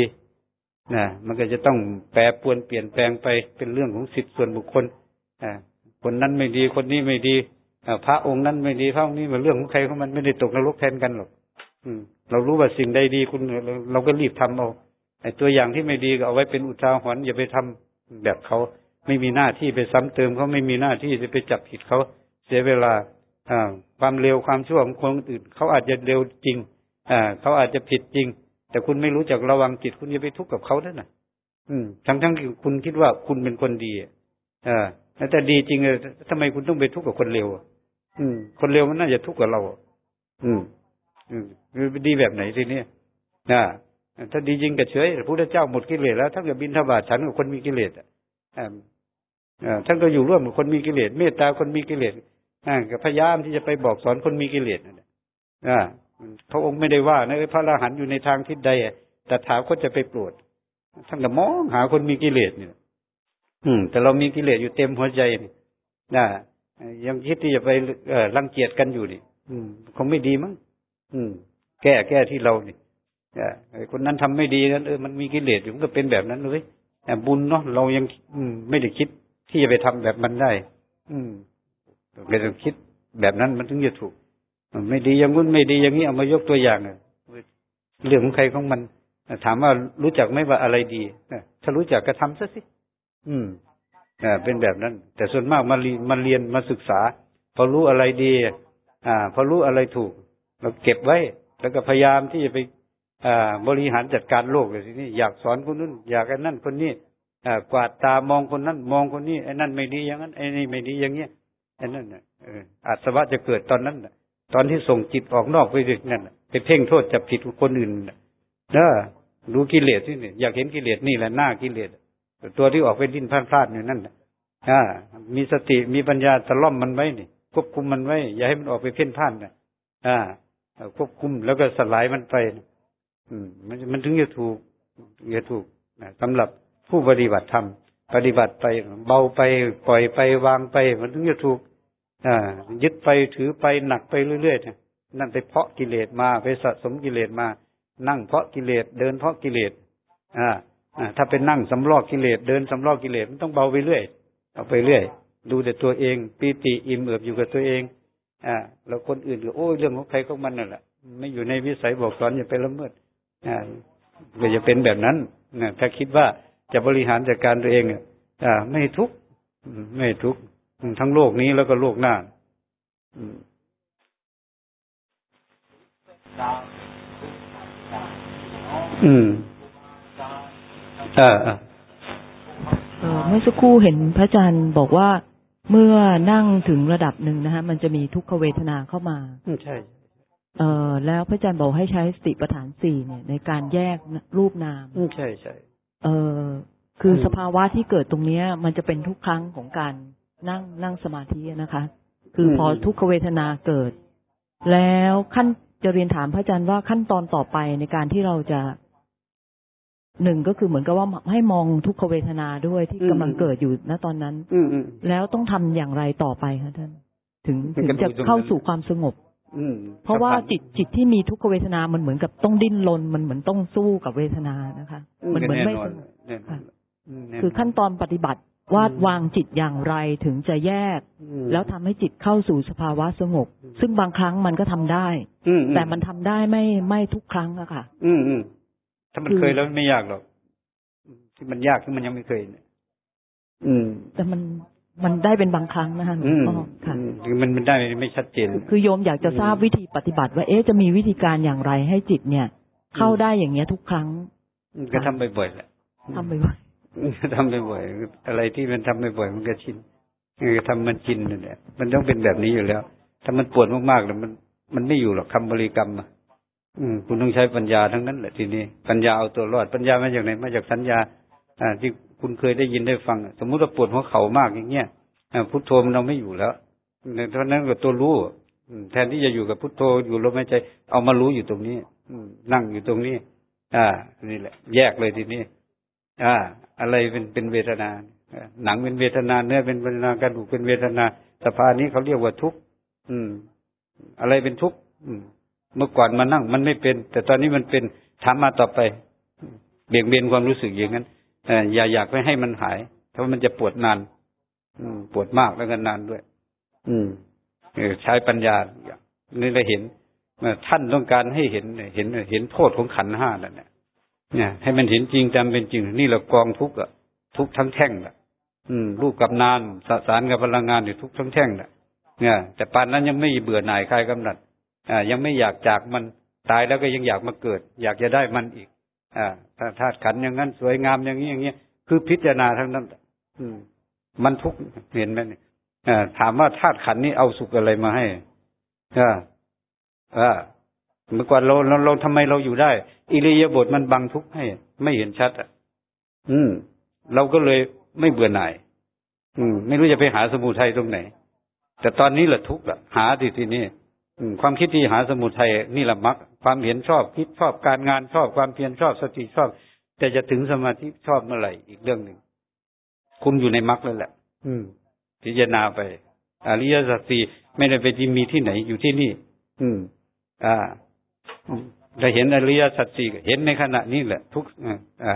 นะมันก็จะต้องแปรปวนเปลี่ยนแปลงไปเป็นเรื่องของสิทธิส่วนบุคคลคนนั้นไม่ดีคนนี้ไม่ดีพระองค์นั้นไม่ดีพระองค์นี้เป็นเรื่องของใครของมันไม่ได้ตกนรกแทนกันหรอกเรารู้ว่าสิ่งใดดีคุณเราก็รีบทำเอาไอ้ตัวอย่างที่ไม่ดีก็เอาไว้เป็นอุทาหรณ์อย่าไปทำแบบเขาไม่มีหน้าที่ไปซ้ำเติมเขาไม่มีหน้าที่จะไปจับผิดเขาเสียเวลาอ่า ความเร็วความชั่วของคนอื่นเขาอาจจะเร็วจริงอ่าเขาอาจจะผิดจริง แต่คุณไม่รู้จักระวังจิตคุณจะไปทุกข์กับเขาด้วยนะอืม ทั้งทั้งที่คุณคิดว่าคุณเป็นคนดีอ่าแต่ดีจริงเลยทำไมคุณต้องไปทุกข์กับคนเร็วอืม คนเร็วมันน่าจะทุกข์กับเรา อืม อืมดีแบบไหนทีนี้นะถ้าดีจริงก็เฉยพระพุทธเจ้าหมดกิเลสแล้วถ้าเกิดบินทบาทฉันกับคนมีกิเลสอ่าท่านก็อยู่ร่วมกับคนมีกิเลสเมตตาคนมีกิเลส ก็พยายามที่จะไปบอกสอนคนมีกิเลสอ่าพระองค์ไม่ได้ว่านะพระอรหันต์อยู่ในทางทิศใดแต่ถามคนจะไปโปรดท่านก็มองหาคนมีกิเลสเนี่ยอืม แต่เรามีกิเลสอยู่เต็มหัวใจนี่นะยังคิดที่จะไปเออรังเกียจกันอยู่นี่อืมคงไม่ดีมั้งอืม แก้แก้ที่เรานี่คนนั้นทำไม่ดีนั้นเออมันมีกิเลสอยู่มันก็เป็นแบบนั้นเลยแต่บุญเนาะเรายัง อืม ไม่ได้คิดที่จะไปทำแบบมันได้ อืม เราต้องคิดแบบนั้นมันถึงจะถูก มันไม่ดีอย่างนู้นไม่ดีอย่างนี้เอามายกตัวอย่างเรื่องของใครของมันถามว่ารู้จักไหมว่าอะไรดีถ้ารู้จักก็ทำซะสิอืมอ่าเป็นแบบนั้น แต่ส่วนมากมาเรียนมาเรียนมาศึกษา พอรู้อะไรดี อ่า พอรู้อะไรถูก เราเก็บไว้ แล้วก็พยายามที่จะไป อ่า บริหารจัดการโลกเลยทีนี้อยากสอนคนนู้นอยากไอ้นั่นคนนี้อ่ากวาดตามองคนนั้น มองคนนี้ไอ้นั่นไม่ดีอย่างนั้นไอ้นี่ไม่ดีอย่างเงี้ย นั่นน่ะอาสวะจะเกิดตอนนั้นน่ะ ตอนที่ส่งจิตออกนอกไปดึกนั่นไปเพ่งโทษจับผิดคนอื่นเด้อรู้กิเลสที่นี่อยากเห็นกิเลสนี่แหละหน้ากิเลสตัวที่ออกไปดิ้นพลาดพลาดอยู่นั่นอ่ามีสติมีปัญญาตะล่อมมันไว้นี่ควบคุมมันไว้ อย่าให้มันออกไปเพ่นพ่านนะอ่าควบคุมแล้วก็สลายมันไป อืม มันมันถึงจะถูกจะถูกนะสำหรับผู้ปฏิบัติธรรมปฏิบัติไปเบาไปปล่อยไปวางไป มันถึงจะถูก อ่ายึดไปถือไปหนักไปเรื่อยๆนั่นไปเพาะกิเลสมาไปสะสมกิเลสมา นั่งเพาะกิเลสเดินเพาะกิเลสอ่าถ้าเป็นนั่งสำลอกกิเลสเดินสำลอกกิเลสมันต้องเบาไปเรื่อยเอาไปเรื่อย ดูแต่ตัวเองปีติอิ่มเอิบอยู่กับตัวเองอ่าแล้วคนอื่นก็โอ้ยเรื่องของใครของมันนั่นแหละไม่อยู่ในวิสัยบอกสอนอย่าไปละเมิดอ่าก็จะเป็นแบบนั้นนะถ้าคิดว่าจะบริหารจัดการตัวเองอ่าไม่ทุกข์ไม่ทุกข์ ทั้งโลกนี้แล้วก็โลกหน้าอืมอ่าอ่า
เมื่อสักครู่เห็นพระอาจารย์บอกว่าเมื่อนั่งถึงระดับหนึ่งนะฮะมันจะมีทุกขเวทนาเข้ามา
ใช่
เออแล้วพระอาจารย์บอกให้ใช้สติปัฏฐานสี่เนี่ยในการแยกรูปนาม
ใช่ใช่
เออคือสภาวะที่เกิดตรงเนี้ย มันจะเป็นทุกครั้งของการ นั่งนั่งสมาธินะคะ คือพอทุกขเวทนาเกิด แล้วขั้นจะเรียนถามพระอาจารย์ว่าขั้นตอนต่อไปในการที่เราจะหนึ่งก็คือเหมือนกับว่าให้มองทุกขเวทนาด้วยที่กำลังเกิดอยู่ณตอนนั้น
อื
แล้วต้องทำอย่างไรต่อไปคะท่านถึงถึงจะเข้าสู่ความสงบเพราะว่าจิตจิตที่มีทุกขเวทนา มันเหมือนกับต้องดิ้นรนมันเหมือนต้องสู้กับเวทนานะคะ มันเหมือนไม่สงบคือขั้นตอนปฏิบัติ วาดวางจิตอย่างไรถึงจะแยก แล้วทำให้จิตเข้าสู่สภาวะสงบ ซึ่งบางครั้งมันก็ทำได้ แต่มันทำได้ไม่ไม่ทุกครั้งอะค่ะ
อืมอืมถ้ามันเคยแล้วไม่ยากหรอกที่มันยากที่มันยังไม่เคยเนี่ยอืม
แต่มันมันได้เป็นบางครั้งนะคะหลวงพ่อค่ะ
คือมันมันได้ไม่ชัดเจน
คือโยมอยากจะทราบวิธีปฏิบัติว่าเอ๊ะจะมีวิธีการอย่างไรให้จิตเนี่ย เข้าได้อย่างเงี้ยทุกครั้ง
ก็ทำบ่อยๆแหละ
ทำบ่อย
ทำบ่อยๆอะไรที่มันทำบ่อยๆมันก็ชินคือทำมันชินนั่นแหละมันต้องเป็นแบบนี้อยู่แล้ว ถ้ามันปวดมากๆแล้วมันมันไม่อยู่หรอกคำบริกรรมอะอืมคุณต้องใช้ปัญญาทั้งนั้นแหละทีนี้ปัญญาเอาตัวรอดปัญญามาจากไหนมาจากสัญญา อ่า ที่คุณเคยได้ยินได้ฟัง สมมุติว่าปวดหัวเข่ามากอย่างเงี้ยพุทโธมันเราไม่อยู่แล้วเพราะนั้นก็ตัวรู้แทนที่จะอยู่กับพุทโธอยู่ลมหายใจ เอามารู้อยู่ตรงนี้นั่งอยู่ตรงนี้ อ่า นี่แหละ แยกเลยทีนี้ อ่า อะไรเป็นเป็นเวทนาหนังเป็นเวทนา เนื้อเป็นเวทนากระดูกเป็นเวทนา สภานี้เขาเรียกว่าทุกข์อืม อะไรเป็นทุกข์เมื่อก่อนมานั่ง มันไม่เป็น แต่ตอนนี้มันเป็นถามมาต่อไป เบี่ยงเบนความรู้สึกอย่างนั้นอย่าอยากไปให้มันหายเพราะมันจะปวดนาน อืม ปวดมากแล้วก็นานด้วย อืมใช้ปัญญานี่เราเห็นท่านต้องการให้เห็นเห็นเห็นโทษของขันห้าแล้วเนี่ย เนี่ยให้มันเห็นจริงจำเป็นจริง นี่เรากองทุกข์อะทุกทั้งแท่งละอืมรูปกับนานสสารกับพลังงานอยู่ทุกทั้งแท่งละเนี่ย แต่ปานนั้นยังไม่เบื่อหน่ายคลายกำหนัด อ่า ยังไม่อยากจากมันตายแล้วก็ยังอยากมาเกิด อยากจะได้มันอีก อ่าถ้าธาตุขันอย่างนั้นสวยงามอย่างนี้อย่างเงี้ยคือพิจารณาทั้งนั้น อืม มันทุกเห็นไหมเนี่ยถามว่าธาตุขันนี้เอาสุขอะไรมาให้อ่าอ่า เมื่อก่อนเราเราเราทำไมเราอยู่ได้ อิริยาบถมันบังทุกข์ให้ไม่เห็นชัดอะ อืม เราก็เลยไม่เบื่อหน่าย อืม ไม่รู้จะไปหาสมุทัยตรงไหน แต่ตอนนี้แหละทุกข์ละหาทีทีนี้ความคิดที่หาสมุทัยนี่แหละมักความเห็นชอบคิดชอบการงานชอบความเพียรชอบสติชอบ แต่จะถึงสมาธิชอบเมื่อไหร่อีกเรื่องหนึ่งคุณอยู่ในมรรคแล้วแหละ อืม พิจารณาไปอริยสัจสี่ไม่ได้ไปที่มีที่ไหนอยู่ที่นี่ อืม อ่า ได้เห็นอริยสัจสี่เห็นในขณะนี้แหละ ทุกอ่า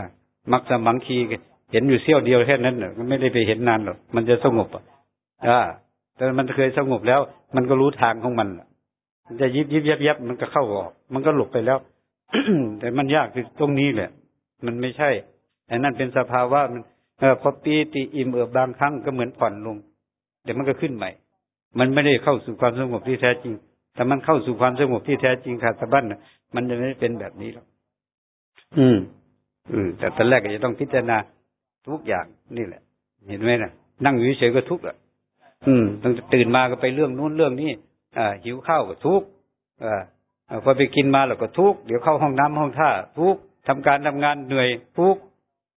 มักสมังคีเห็นอยู่เสี้ยวเดียวแค่นั้นนอะไม่ได้ไปเห็นนานหรอกมันจะสงบอ่าแต่มันเคยสงบแล้ว มันก็รู้ทางของมันมันจะยิบยิบยับยับมันก็เข้าออก มันก็หลบไปแล้วแต่มันยากคือตรงนี้แหละ มันไม่ใช่แต่นั่นเป็นสภาวะมันเออพอปีติอิ่มเอิบบางครั้งก็เหมือนผ่อนลงเดี๋ยวมันก็ขึ้นใหม่ มันไม่ได้เข้าสู่ความสงบที่แท้จริง แต่มันเข้าสู่ความสงบที่แท้จริงขาดสะบั้นมันจะไม่เป็นแบบนี้หรอกอืมอืมแต่ตอนแรกก็จะต้องพิจารณาทุกอย่างนี่แหละ เห็นไหมนะนั่งอยู่เฉยก็ทุกข์อะ อืมต้องตื่นมาก็ไปเรื่องนู้นเรื่องนี้อ่าหิวข้าวก็ทุกข์อ่าพอไปกินมาแล้วก็ทุกข์เดี๋ยวเข้าห้องน้ำห้องท่าทุกข์ทำการทำงานเหนื่อยทุกข์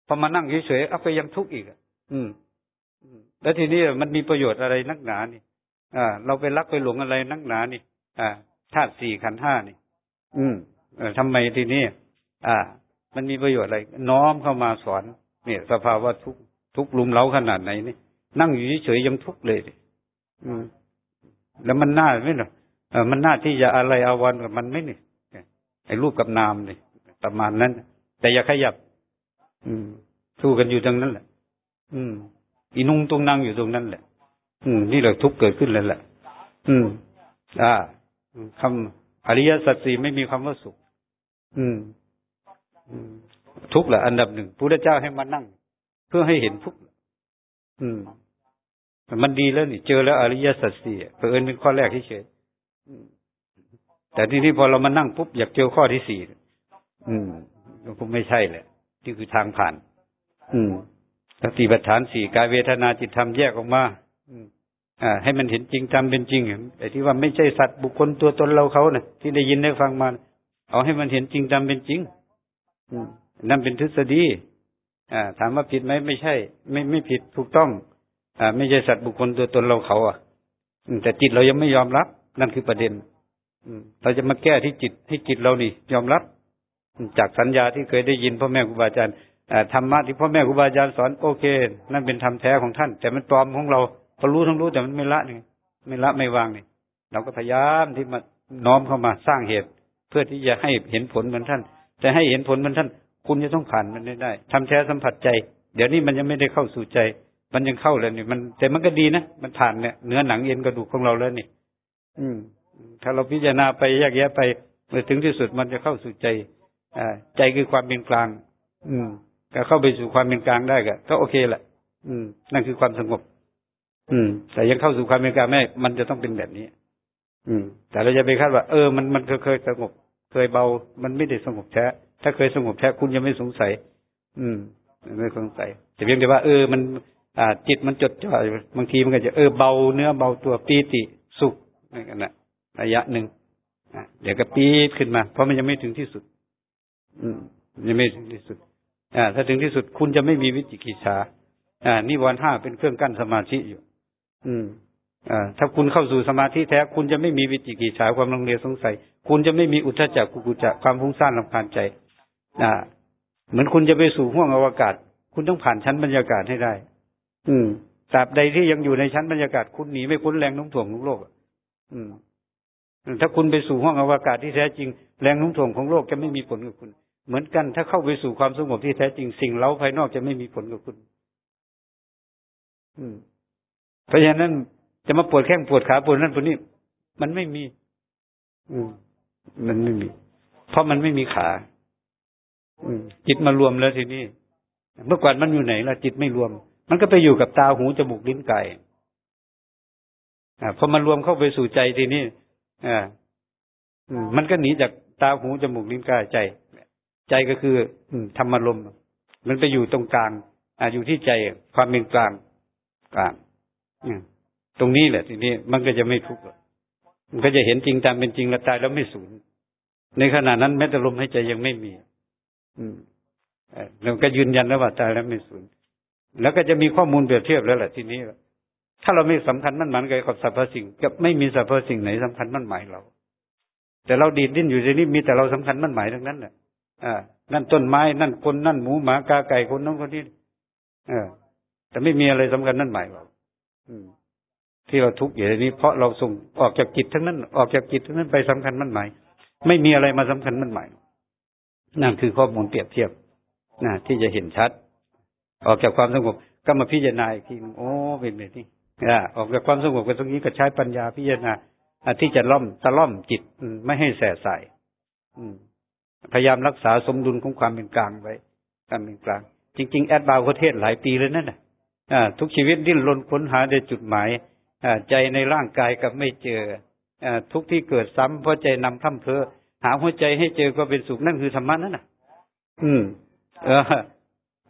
พอมานั่งเฉยๆเอาก็ยังทุกข์อีกอะอืมแล้วทีนี้มันมีประโยชน์อะไรนักหนานี่ อ่า เราไปรักไปหลงอะไรนักหนานี่ อ่าธาตุสี่ขันห้านี่ อืมเออทำไมทีนี้อ่า มันมีประโยชน์อะไร น้อมเข้ามาสอนเนี่ยสภาวะทุกทุกลุมเล้าขนาดไหนนี่นั่งอยู่เฉยๆยังทุกข์เลยอืม แล้วมันน่าไม่หรอเออมันน่าที่จะอะไรอาวันกับมันไม่นี่ไอ้รูปกับนามนี่ประมาณนั้น แต่อย่าขยับ อืมสู้กันอยู่ตรงนั้นแหละ อืม อีนุ่งตรงนั่งอยู่ตรงนั้นแหละ อืม นี่แหละทุกเกิดขึ้นแล้วแหละ อืม อ่า คำอริยสัจสี่ไม่มีคำว่าสุข อืมทุกข์แหละอันดับหนึ่งพระเจ้าให้มานั่ง เพื่อให้เห็นทุกข์อืมมันดีแล้วนี่ เจอแล้วอริยสัจสี่เพื่อนเป็นข้อแรกที่เฉยแต่ทีนี้พอเรามานั่งปุ๊บอยากเจอข้อที่สี่อืมก็คงไม่ใช่แหละนี่คือทางผ่าน อืมสติปัฏฐานสี่กายเวทนาจิตธรรมแยกออกมา อ่าให้มันเห็นจริงตามเป็นจริงไอ้ที่ว่าไม่ใช่สัตว์บุคคลตัวตนเราเขาเนะ่ะ ที่ได้ยินได้ฟังมา เอาให้มันเห็นจริงตามเป็นจริงนั่นเป็นทฤษฎีอ่า ถามว่าผิดไหมไม่ใช่ ไม่ไม่ผิดถูกต้อง อ่า ไม่ใช่สัตว์บุคคลตัวตนเราเขา อะแต่จิตเรายังไม่ยอมรับ นั่นคือประเด็นเราจะมาแก้ที่จิตให้จิตเรานี่ ยอมรับ จากสัญญาที่เคยได้ยินพ่อแม่ครูบาอาจารย์ธรรมะที่พ่อแม่ครูบาอาจารย์สอนโอเค นั่นเป็นธรรมแท้ของท่าน แต่มันปลอมของเรา เขารู้ทั้งรู้แต่มันไม่ละนี่ไม่ละไม่วางนี่เราก็พยายามที่มาน้อมเข้ามาสร้างเหตุ เพื่อที่จะให้เห็นผลเหมือนท่าน แต่ให้เห็นผลเหมือนท่าน คุณจะต้องผ่านมันได้ได้ทำแท้สัมผัสใจ เดี๋ยวนี้มันยังไม่ได้เข้าสู่ใจ มันยังเข้าเลยนี่มันแต่มันก็ดีนะมันผ่านเนี่ยเนื้อหนังเอ็นกระดูกของเราแล้วนี่อืม ถ้าเราพิจารณาไปแยกแยะไปเมื่อถึงที่สุดมันจะเข้าสู่ใจอ่าใจคือความเป็นกลาง อืมก็เข้าไปสู่ความเป็นกลางได้ก็ก็โอเคแหละอืม นั่นคือความสงบ อืม แต่ยังเข้าสู่ความเป็นกลางไม่มันจะต้องเป็นแบบนี้ อืม แต่เราจะไปคาดว่า เออมันมันเคยเคยสงบ เคยเบา มันไม่ได้สงบแท้ ถ้าเคยสงบแท้คุณจะไม่สงสัย อืมไม่สงสัยแต่เพียงแต่ว่าเออมัน อ่า จิตมันจดจ่อบางทีมันก็จะเออเบาเนื้อเบาตัวปีติสุขนั่นนะระยะหนึ่งเดี๋ยวก็ปีดขึ้นมา เพราะมันยังไม่ถึงที่สุด อืมยังไม่ถึงที่สุด อ่า ถ้าถึงที่สุดคุณจะไม่มีวิจิกิจฉาอ่านิวรณ์ห้าเป็นเครื่องกั้นสมาธิอยู่ อืม อ่า ถ้าคุณเข้าสู่สมาธิแท้ คุณจะไม่มีวิจิกิจฉาความลังเลสงสัย คุณจะไม่มีอุทธจักกุกุจักความฟุ้งซ่านลำคาญใจ อ่า เหมือนคุณจะไปสู่ห้วงอวกาศ คุณต้องผ่านชั้นบรรยากาศให้ได้ อืมตราบใดที่ยังอยู่ในชั้นบรรยากาศ คุณหนีไม่พ้นแรงโน้มถ่วงของโลกอืม ถ้าคุณไปสู่ห้วงอวกาศที่แท้จริง แรงโน้มถ่วงของโลกจะไม่มีผลกับคุณ เหมือนกัน ถ้าเข้าไปสู่ความสงบที่แท้จริง สิ่งเล้าภายนอกจะไม่มีผลกับคุณ อืม เพราะฉะนั้นจะมาปวดแข้งปวดขาปวดนั่นปวดนี่มันไม่มี อืมมันไม่มี เพราะมันไม่มีขา อืม จิตมารวมแล้วทีนี้เมื่อก่อนมันอยู่ไหนล่ะจิตไม่รวม มันก็ไปอยู่กับตาหูจมูกลิ้นกายอ่าพอมันรวมเข้าไปสู่ใจทีนี้อ่ามันก็หนีจากตาหูจมูกลิ้นกายใจ ใจก็คือ อืธรรมารมมันไปอยู่ตรงกลาง อ่าอยู่ที่ใจความเป็นกลางกลาง ตรงนี้แหละ ทีนี้มันก็จะไม่ทุกข์มันก็จะเห็นจริงตามเป็นจริงล้วตายแล้วไม่สูญในขณะนั้นแม้แต่ลมหายใจยังไม่มี อืมเราก็ยืนยันแล้วว่าตายแล้วไม่สูญแล้วก็จะมีข้อมูลเปรียบเทียบแล้วแหละทีนี้ถ้าเราไม่สำคัญมั่นหมายกับสรรพสิ่งกับไม่มีสรรพสิ่งไหนสำคัญมั่นหมายเรา แต่เราดีดดิ้นอยู่ในนี้มีแต่เราสำคัญมั่นหมายทั้งนั้นแหละอ่านั่นต้นไม้นั่นคนนั่นหมูหมากาไก่คนนั้นคนนี้เออแต่ไม่มีอะไรสำคัญนั่นหมายเราอืม ที่เราทุกข์อยู่ในนี้ เพราะเราส่งออกจากจิตทั้งนั้น ออกจากจิตทั้งนั้นไปสำคัญมั่นหมายไม่มีอะไรมาสำคัญมั่นหมายนั่นคือข้อมูลเปรียบเทียบนะที่จะเห็นชัด ออกจากความสงบก็มาพิจารณาอีกทีโอ้เป็นแบบนี้ออกจากความสงบกันตรงนี้ก็ใช้ปัญญาพิจารณาที่จะล่อมตะล่อมจิตไม่ให้แสใส่พยายามรักษาสมดุลของความเป็นกลางไว้ความเป็นกลาง จริง ๆ แอดบาวประเทศหลายปีเลยนั่นแหละ ทุกชีวิตดิ้นรนค้นหาในจุดหมายใจในร่างกายกับไม่เจอทุกที่เกิดซ้ำเพราะใจนำท่ำเพอหาหัวใจให้เจอก็เป็นสุขนั่นคือธรรมะนั่นน่ะ อืม เออ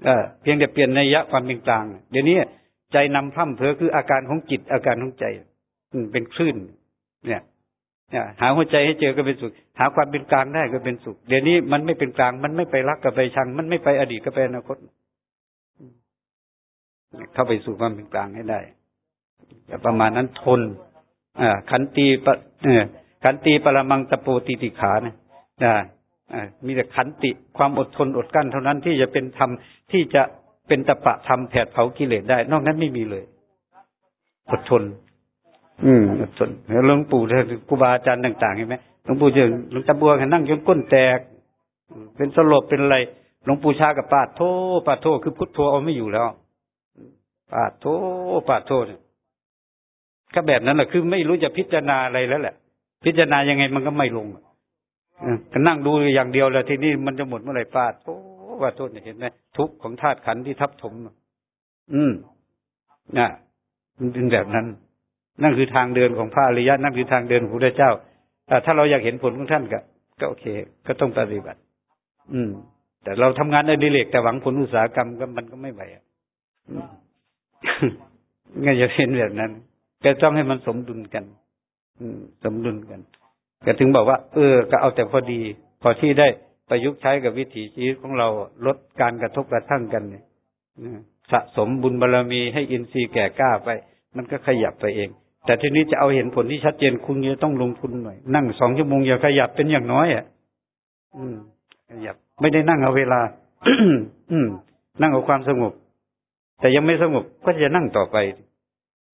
เออเพียงแต่เปลี่ยนในยะความเป็นกลางเดี๋ยวนี้ใจนำพร่ำเพอคืออาการของจิตอาการของใจ อืเป็นคลื่น เนี่ยหาหัวใจให้เจอก็เป็นสุข หาความเป็นกลางได้ก็เป็นสุข เดี๋ยวนี้มันไม่เป็นกลาง มันไม่ไปรักกับไปชัง มันไม่ไปอดีตก็ไปอนาคต เข้าไปสู่ความเป็นกลางให้ได้อย่าประมาณนั้นทนอ่าขันตีปะขันตีปรมังตะโปติติขานะมีแต่ขันติความอดทนอดกั้นเท่านั้นที่จะเป็นธรรมที่จะเป็นตะปะธรรมแผดเผากิเลสได้ นอกนั้นไม่มีเลย อดทน อืมอดทนหลวงปู่ครูบาอาจารย์ต่างๆเห็นไหมหลวงปู่เจอหลวงตาบัวนั่งจนก้นแตก เป็นสลบเป็นอะไรหลวงปู่ชากับปาดโทปาดโทคือพุทโธเอาไม่อยู่แล้ว ปาดโทปาดโทเนี่ยก็แบบนั้นแหละคือไม่รู้จะพิจารณาอะไรแล้วแหละ พิจารณายังไงมันก็ไม่ลงก็นั่งดูอย่างเดียวแล้วทีนี้มันจะหมดเมื่อไหร่ปาดโอ้ว่าโทษเห็นไหมทุกของธาตุขันที่ทับถมอืมนะมันเป็นแบบนั้น นั่นคือทางเดินของพระอริยะนั่นคือทางเดินของพระเจ้าแต่ถ้าเราอยากเห็นผลของท่านก็ก็โอเค ก็ต้องปฏิบัติ อืม แต่เราทำงานในดิเลกแต่หวังผลอุตสาหกรรมก็มันก็ไม่ไหวอะ งั้นจะเป็นแบบนั้น ก็ต้องให้มันสมดุลกัน อืม สมดุลกันก็ถึงบอกว่า เออ ก็เอาแต่พอดี พอที่ได้ประยุกต์ใช้กับวิถีชีวิตของเราลดการกระทบกระทั่งกันเนี่ยสะสมบุญบารรมีให้อินทรีย์แก่กล้าไป มันก็ขยับไปเอง แต่ทีนี้จะเอาเห็นผลที่ชัดเจนคุณจะต้องลงทุนหน่อย นั่งสองชั่วโมงอย่าขยับเป็นอย่างน้อยอะ อืม ขยับ ไม่ได้นั่งเอาเวลา อืม นั่งเอาความสงบ แต่ยังไม่สงบก็จะนั่งต่อไป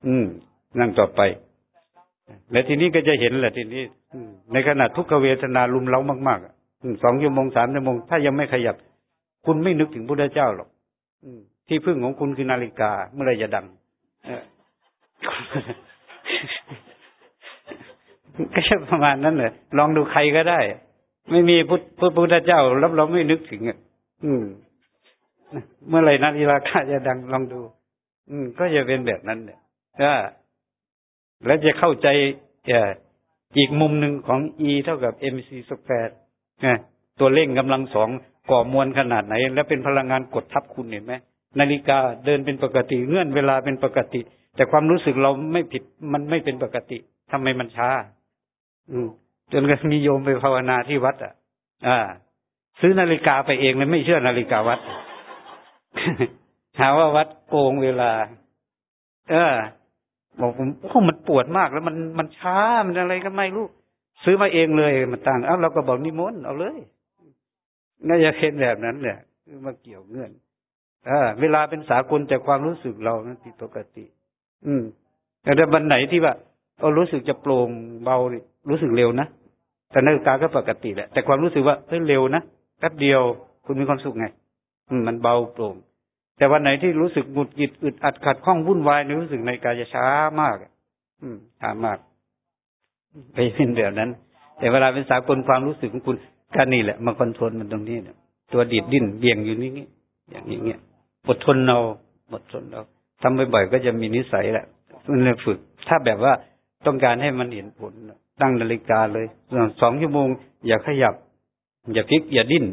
อืม นั่งต่อไป และทีนี้ก็จะเห็นแหละทีนี้ในขณะทุกขเวทนาลุมเล้ามากๆสองชั่วโมงสามชั่วโมงถ้ายังไม่ขยับ คุณไม่นึกถึงพระเจ้าหรอกที่พึ่งของคุณคือนาฬิกา เมื่อไรจะดังก็ใช่ประมาณนั้นเลยลองดูใครก็ได้ ไม่มีพุทธพุทธเจ้าแล้วเราไม่นึกถึงอะอืม เมื่อไรนาฬิกาจะดังลองดู อืม ก็จะเป็นแบบนั้นเนี่ยแล้วจะเข้าใจอีกมุมหนึ่งของ E เท่ากับ mc สแควร์ตัวเร่งกำลังสองก่อมวลขนาดไหน แล้วเป็นพลังงานกดทับคุณเห็นไหมนาฬิกาเดินเป็นปกติเงื่อนเวลาเป็นปกติ แต่ความรู้สึกเราไม่ผิดมันไม่เป็นปกติทำไมมันช้า อืมจนก็มีโยมไปภาวนาที่วัด อะ อ่า ซื้อนาฬิกาไปเองเลยไม่เชื่อนาฬิกาวัด หาว่าวัดโกงเวลา เออบอกผมโอ้มันปวดมากแล้วมันมันช้ามันอะไรก็ไม่รู้ซื้อมาเองเลยมันต่างเอ้าเราก็บอกนิมนต์เอาเลยน่าจะเป็นแบบนั้นแหละคือมาเกี่ยวเงื่อนอเวลาเป็นสากลแต่ความรู้สึกเรานั้นผิดปกติ อืม แต่วันไหนที่ว่าเรารู้สึกจะโปร่งเบารู้สึกเร็วนะแต่นาฬิกาก็ปกติแหละแต่ความรู้สึกว่าเฮ้ยเร็วนะแป๊บเดียวคุณมีความสุขไง มันเบาโปร่ง แต่วันไหนที่รู้สึกหงุดหงิดอึดอัดขัดข้องวุ่นวายในรู้สึกในกายจะช้ามากอืมช้ามากไปเป็นแบบนั้น แต่เวลาเป็นสากลความรู้สึกของคุณก็นี่แหละมาคอนโทรลมันตรงนี้เนี่ยตัวดิดดิ้นเบี่ยงอยู่นี่อย่างนี้เงี้ยอดทนเราอดทนเราทำบ่อยๆก็จะมีนิสัยแหละมันเลยฝึก ถ้าแบบว่าต้องการให้มันเห็นผลตั้งนาฬิกาเลยสองชั่วโมง อย่าขยับ อย่าพลิกอย่าดิ้น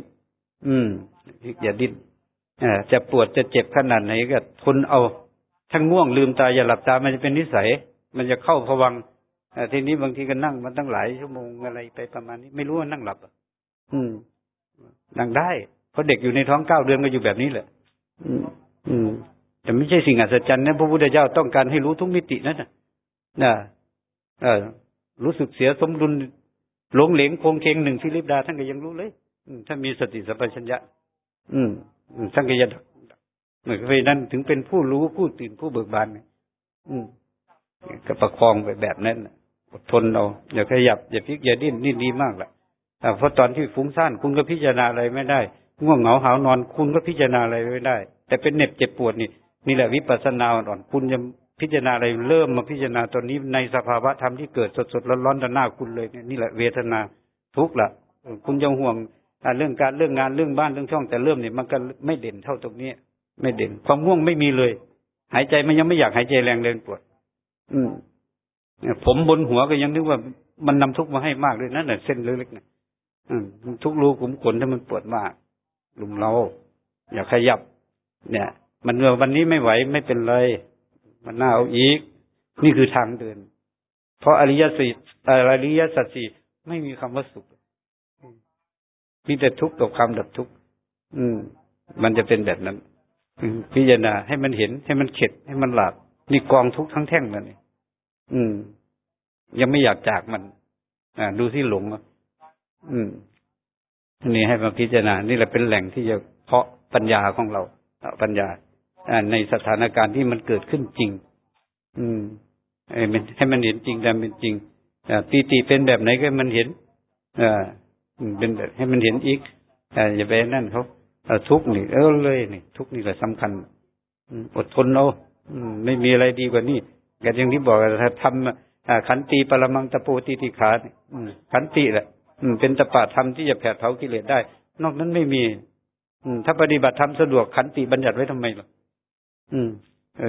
อืม อย่าดิ้นจะปวดจะเจ็บขนาดไหนก็ทนเอาถ้าง่วงลืมตาอย่าหลับตามันจะเป็นนิสัย มันจะเข้าผวังทีนี้บางทีก็นั่งมันตั้งหลายชั่วโมงอะไรไปประมาณนี้ ไม่รู้ว่านั่งหลับอืมนั่งได้ เพราะเด็กอยู่ในท้องเก้าเดือนก็อยู่แบบนี้แหละ อืม อืมแต่ไม่ใช่สิ่งอัศจรรย์นะพระพุทธเจ้าต้องการให้รู้ทุกมิตินั่นนะนะเออรู้สึกเสียสมดุลหลงเหลงโคงเคงหนึ่งฟิลิปดาท่านก็ยังรู้เลยถ้ามีสติสัมปชัญญะ อืมท่านก็ยังเหมือนกับนั้นถึงเป็นผู้รู้ผู้ตื่นผู้เบิกบานอืมก็ประคองไปแบบนั้นอดทนเอาอย่าขยับอย่าพลิกอย่าดิ้นนี่ดีมากแหละเพราะตอนที่ฟุ้งซ่านคุณก็พิจารณาอะไรไม่ได้ง่วงเหงาหานอน คุณก็พิจารณาอะไรไม่ได้ แต่เป็นเหน็บเจ็บปวดนี่นี่แหละวิปัสสนาอ่อนคุณจะพิจารณาอะไรเริ่มมาพิจารณาตอนนี้ในสภาวะธรรมที่เกิดสดๆร้อนๆต่อหน้าคุณเลยนี่ยนี่แหละเวทนาทุกข์ละคุณยังห่วง เรื่องการเรื่องงานเรื่องบ้านเรื่องช่อง แต่เริ่มเนี่ยมันก็ไม่เด่นเท่าตรงนี้ ไม่เด่น ความง่วงไม่มีเลย หายใจมันยังไม่อยากหายใจแรงเดินปวด อืมผมบนหัวก็ยังนึกว่ามันนำทุกข์มาให้มากเลยนั่นแหละเส้นเล็กๆนะทุกรูขุมขนถ้ามันปวดมากลุมเราอย่าขยับ เนี่ย มันเมื่อวันนี้ไม่ไหวไม่เป็นไร มันน่าเอาอีก นี่คือทางเดิน เพราะอริยสัจอริยสัจสี่ไม่มีคำว่าสุข มีแต่ทุกข์กับความดับทุกข์อืม มันจะเป็นแบบนั้นพิจารณาให้มันเห็น ให้มันเข็ด ให้มันหลับนี่กองทุกข์ทั้งแท่งเลยนี่อืม ยังไม่อยากจากมัน อ่า ดูที่หลงอะอืมนี่ให้มาพิจารณา นี่แหละเป็นแหล่งที่จะเพาะปัญญาของเราปัญญาในสถานการณ์ที่มันเกิดขึ้นจริง อืมให้มันเห็นจริงตามเป็นจริงปีติเป็นแบบไหนก็มันเห็น อ่า เป็นแบบให้มันเห็นอีกอย่าไปนั่นเขาทุกนี่เออเลยนี่ทุกนี่แหละสำคัญอดทนเอาไม่มีอะไรดีกว่านี้ก็อย่างที่บอกถ้าทำขันตีปรมังตะโปติติขาขันติแหละเป็นตปาธรรมที่จะแผดเผากิเลสได้ นอกนั้นไม่มีถ้าปฏิบัติธรรมสะดวกขันติบัญญัติไว้ทำไมล่ะอืม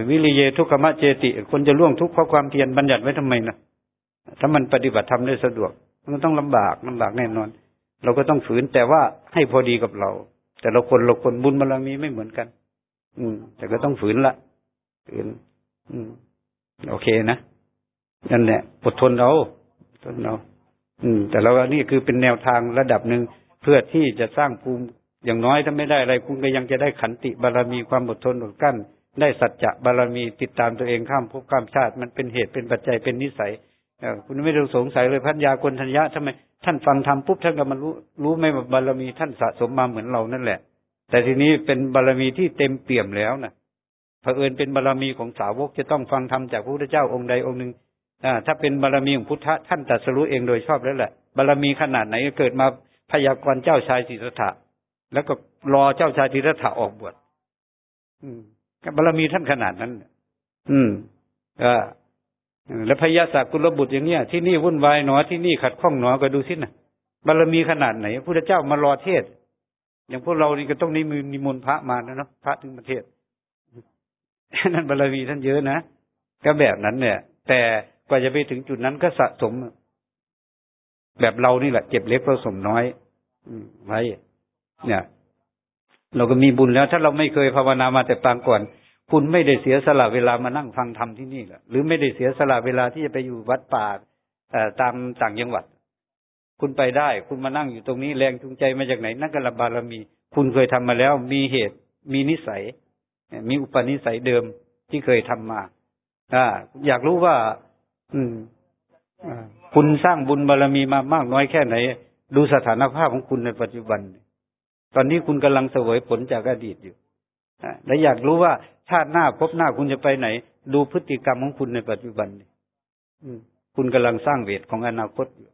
วิริเยทุกขมะเจติ คนจะล่วงทุกข์เพราะความเพียรบัญญัติไว้ทำไมนะถ้ามันปฏิบัติธรรมได้สะดวก มันต้องลำบากลำบากแน่นอน เราก็ต้องฝืนแต่ว่าให้พอดีกับเรา แต่เราคนเราคนบุญบารมีไม่เหมือนกัน อืม แต่ก็ต้องฝืนละฝืน อืม โอเคนะนั่นแหละอดทนเราทนเรา อืม แต่เรานี่คือเป็นแนวทางระดับหนึ่งเพื่อที่จะสร้างภูมิอย่างน้อยถ้าไม่ได้อะไรคุณก็ยังจะได้ขันติบารมีความอดทนอดกั้น ได้สัจจะบารมีติดตามตัวเองข้ามภพข้ามชาติ มันเป็นเหตุเป็นปัจจัยเป็นนิสัย คุณไม่ต้องสงสัยเลยพัญญาคนทัญญะทำไมท่านฟังธรรมปุ๊บท่านก็มันรู้รู้ไหมว่าบารมีท่านสะสมมาเหมือนเรานั่นแหละ แต่ทีนี้เป็นบารมีที่เต็มเปี่ยมแล้วนะเผอิญเป็นบารมีของสาวกจะต้องฟังธรรมจากพระพุทธเจ้าองค์ใดองค์หนึ่งอ่าถ้าเป็นบารมีของพุทธะท่านตรัสรู้เองโดยชอบแล้วแหละบารมีขนาดไหนเกิดมาพยากรณ์เจ้าชายสิทธัตถะแล้วก็รอเจ้าชายสิทธัตถะออกบวชอืมบารมีท่านขนาดนั้น อืมอ่า แล้วพยาศกุลบุตรอย่างเนี้ยที่นี่วุ่นวายหนอที่นี่ขัดข้องหนอก็ดูสินะบารมีขนาดไหนพระเจ้ามารอเทศ อย่างพวกเรานี่ก็ต้องนิมนิมนต์พระมานะเนาะพระถึงประเทศนั่นบารมีท่านเยอะนะก็แบบนั้นเนี่ย แต่กว่าจะไปถึงจุดนั้นก็สะสม แบบเรานี่แหละเก็บเล็กผสมน้อยไว้เนี่ย เราก็มีบุญแล้ว ถ้าเราไม่เคยภาวนามาแต่ปางก่อน คุณไม่ได้เสียสละเวลามานั่งฟังธรรมที่นี่แหละหรือไม่ได้เสียสละเวลาที่จะไปอยู่วัดป่าตามต่างจังหวัด คุณไปได้ คุณมานั่งอยู่ตรงนี้แรงจูงใจมาจากไหน นั่นก็ละบารมี คุณเคยทำมาแล้ว มีเหตุ มีนิสัย มีอุปนิสัยเดิมที่เคยทำมา อ่า อยากรู้ว่า อืมคุณสร้างบุญบารมีมามากน้อยแค่ไหน ดูสถานภาพของคุณในปัจจุบัน ตอนนี้คุณกำลังเสวยผลจากอดีตอยู่ และอยากรู้ว่าชาติหน้าพบหน้าคุณจะไปไหน ดูพฤติกรรมของคุณในปัจจุบันคุณกำลังสร้างเวทของอนาคตอยู่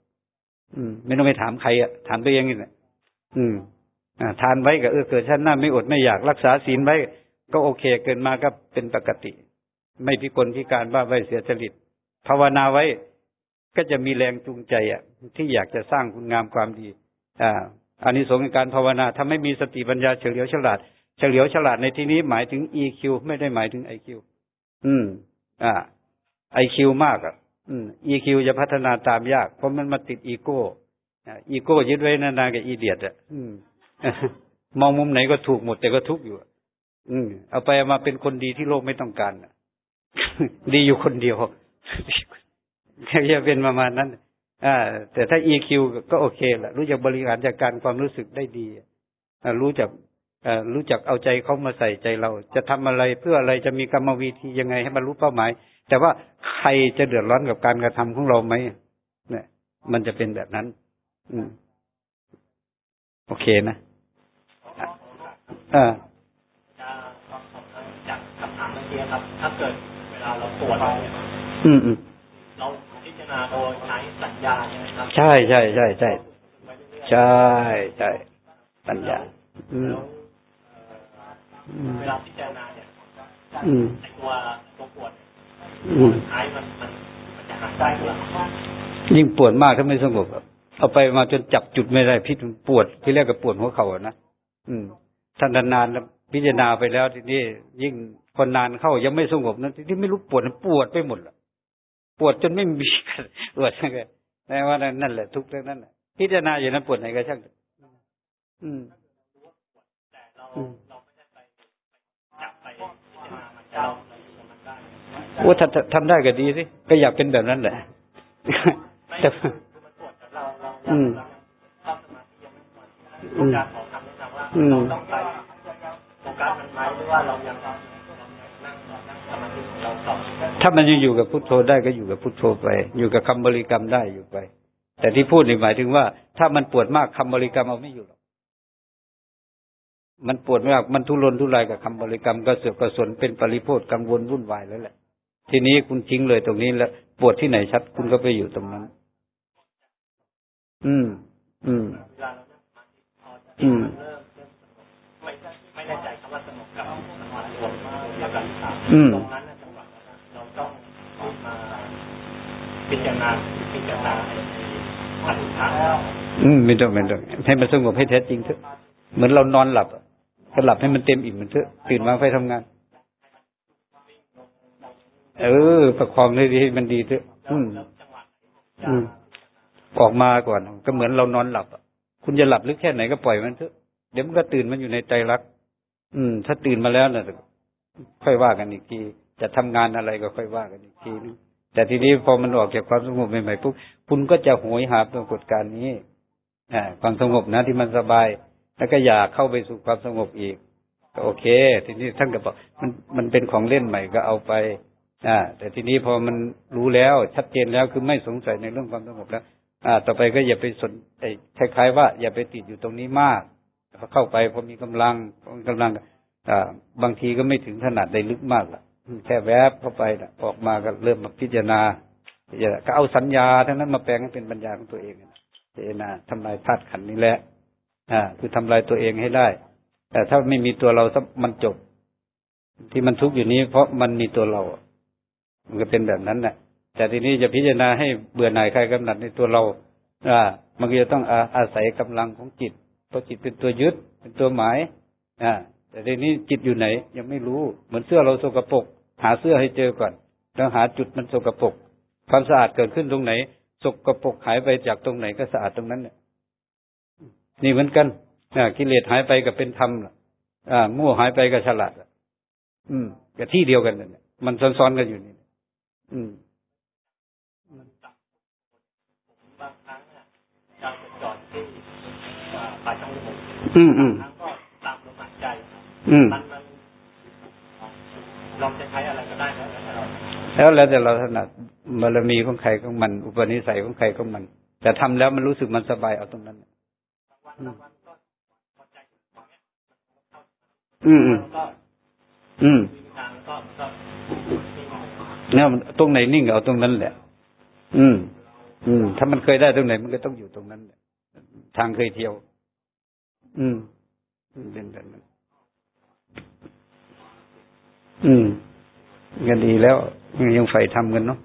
ไม่ต้องไปถามใครอะถามตัวเองนี่แหละทานไว้ก็เออเกิดชาติหน้าไม่อดไม่อยากรักษาศีลไว้ ก็โอเคเกินมาก็เป็นปกติ ไม่พิกลพิการบ้าใบเสียจริตภาวนาไว้ก็จะมีแรงจูงใจอะ ที่อยากจะสร้างคุณงามความดี อ่าอันนี้สงการภาวนาทำให้มีสติปัญญาเฉลียวฉลาด เฉลียวฉลาดในที่นี้หมายถึง EQ ไม่ได้หมายถึง IQ อืม อ่า IQ มากอะ อืม EQ จะพัฒนาตามยาก เพราะมันมาติดอีโก้อีโก้ยึดไว้นานๆกับอีเดียดอะมองมุมไหนก็ถูกหมดแต่ก็ทุกอยู่อืม เอาไปมาเป็นคนดีที่โลกไม่ต้องการดีอยู่คนเดียวจะเป็นประมาณนั้นอ่าแต่ถ้า EQ ก็โอเคแหละรู้จักบริหารจัดการความรู้สึกได้ดีรู้จัก รู้จักเอาใจเขามาใส่ใจเรา จะทำอะไรเพื่ออะไรจะมีกรรมวิธียังไงให้บรรลุเป้าหมาย แต่ว่าใครจะเดือดร้อนกับการกระทำของเราไหมเนี่ย มันจะเป็นแบบนั้น อืม โอเคนะอ่า
จะสอบจากคำถามเมื่อกี้ครับ ถ้าเกิดเวลาเราปวดเนี่ย
อืมอืม
เราพิจารณาโดยใช้สัญญาใช่ไหมครับ
ใช่ใช่ใช่ใช่
ไว้เรื่อย
ใช่ใช่ปัญญา อืมอืม
ๆ เวลาพิจารณาเนี่ย
อืม
ไอตัวตัวปวด
อืม
สุดท้ายมันมันมันจะหายได้หรือเปล่า
ยิ่งปวดมากถ้าไม่สงบอะเอาไปมาจนจับจุดไม่ได้พิษมันปวดที่แรกก็ปวดหัวเข่าอะนะอืมท่านนานๆแล้วพิจารณาไปแล้วทีนี้ยิ่งคนนานเข้ายังไม่สงบนะทีนี้ไม่รู้ปวดมันปวดไปหมดละปวดจนไม่มีปวดทั้งนั้นแปลว่านั่นแหละ ทุกข์ทั้งนั้นแหละพิจารณาอย่างนั้นปวดไหนก็ช่างเถอะอืม โอ้ถ้าถ้าทำได้ก็ดีสิ ก็อยากเป็นแบบนั้นแหละ
ไม่
แต่
คือมันปวดกับเราเรา
อืม
เรายังเข้าสมาธิยังไม่มา
อืม
การขอคำแนะนำว่า
อืม
เราต้องไปโฟกัสมันไหมหรือว่าเรายังเรายังนั่งนั่งสมาธิของเราต่อ
ถ้ามันยังอยู่กับพุทโธได้ก็อยู่กับพุทโธไป อยู่กับคำบริกรรมได้อยู่ไป แต่ที่พูดนี่หมายถึงว่า ถ้ามันปวดมากคำบริกรรมเอาไม่อยู่หรอก มันปวดมาก มันทุรนทุรายกับคำบริกรรมก็เสือกกระสนเป็นปริโภทกังวลวุ่นวายแล้วแหละ ทีนี้คุณทิ้งเลยตรงนี้แล้วปวดที่ไหนชัด คุณก็ไปอยู่ตรงนั้น อืม อืม
เวลาเรานั่งสมาธิพอจะ
อืม
เริ่มเริ่มสงบไม่ไม่แน่ใจคำว่าสงบกับสมาธิรวมแล้วกันครับ
อืม
ตรงนั้นนะจังหวะนั้นนะเราต้องรีบมาพิจารณาพิจารณาไอ้อธิษฐาน
อืมไม่ต้องไม่ต้องให้มันสงบให้แท้จริงเถอะเหมือนเรานอนหลับอะ ก็หลับให้มันเต็มอิ่มมันเถอะตื่นมาไปทำงาน เออ ประคองให้ดีให้มันดีเถอะอืมอืมออกมาก่อน ก็เหมือนเรานอนหลับอะคุณจะหลับลึกแค่ไหนก็ปล่อยมันเถอะเดี๋ยวมันก็ตื่นมันอยู่ในใจรัก อืม ถ้าตื่นมาแล้วนะค่อยว่ากันอีกที จะทำงานอะไรก็ค่อยว่ากันอีกทีนึงแต่ทีนี้พอมันออกจากความสงบใหม่ๆปุ๊บคุณก็จะโหยหาปรากฏการณ์นี้อ่าความสงบนะที่มันสบาย แล้วก็อยากเข้าไปสู่ความสงบอีกก็โอเค ทีนี้ท่านก็บอกมันมันเป็นของเล่นใหม่ก็เอาไป อ่า แต่ทีนี้พอมันรู้แล้วชัดเจนแล้วคือไม่สงสัยในเรื่องความสงบแล้ว อ่า ต่อไปก็อย่าไปสนไอ้คล้ายๆว่าอย่าไปติดอยู่ตรงนี้มากพอเข้าไปพอมีกำลังพอมีกำลังอ่าบางทีก็ไม่ถึงขนาดได้ลึกมากละแค่แวบเข้าไปนะออกมาก็เริ่มมาพิจารณาพิจารณาก็เอาสัญญาทั้งนั้นมาแปลงให้เป็นปัญญาของตัวเองนะพิจารณาทำลายธาตุขันนี้แหละ อ่า คือทำลายตัวเองให้ได้ แต่ถ้าไม่มีตัวเราสักมันจบ ที่มันทุกข์อยู่นี้ เพราะมันมีตัวเรา มันก็เป็นแบบนั้นแหละแต่ทีนี้จะพิจารณาให้เบื่อหน่ายใครกำหนัดในตัวเรา อ่า มันก็จะต้องอาอาศัยกำลังของจิต เพราะจิตเป็นตัวยึด เป็นตัวหมาย อ่า แต่ทีนี้จิตอยู่ไหน ยังไม่รู้ เหมือนเสื้อเราสกปรก หาเสื้อให้เจอก่อน แล้วหาจุดมันสกปรก ความสะอาดเกิดขึ้นตรงไหน สกปรกหายไปจากตรงไหนก็สะอาดตรงนั้นเนี่ย นี่เหมือนกันอ่ากิเลสหายไปกับเป็นธรรมล่ะอ่ามั่วหายไปกับฉลาดล่ะอืมกับที่เดียวกันนั่นแหละมันซ้อนๆกันอยู่นี่ อืม
บางครั้งเนี่ยการจดจ่อที่อ่าปลายช่องจมูก
อืมอืม
บางครั้งก็ตามลมหายใจ
อืม
มันมันเราจะใช้อะไรก็ได้แล้วแต่เรา
แล้วแล้วแต่เราถนัดบารมีของใครของมัน อุปนิสัยของใครของมัน แต่ทำแล้วมันรู้สึกมันสบายเอาตรงนั้น อืม อืม อืม
ก็
อืม
วิธีการก็ก็
เนี่ยมันตรงไหนนิ่งเอาตรงนั้นแหละ อืม อืม ถ้ามันเคยได้ตรงไหน มันก็ต้องอยู่ตรงนั้นแหละทางเคยเที่ยว อืมเป็นแบบนั้น อืมก็ดีแล้วยังใฝ่ทำกันเนาะ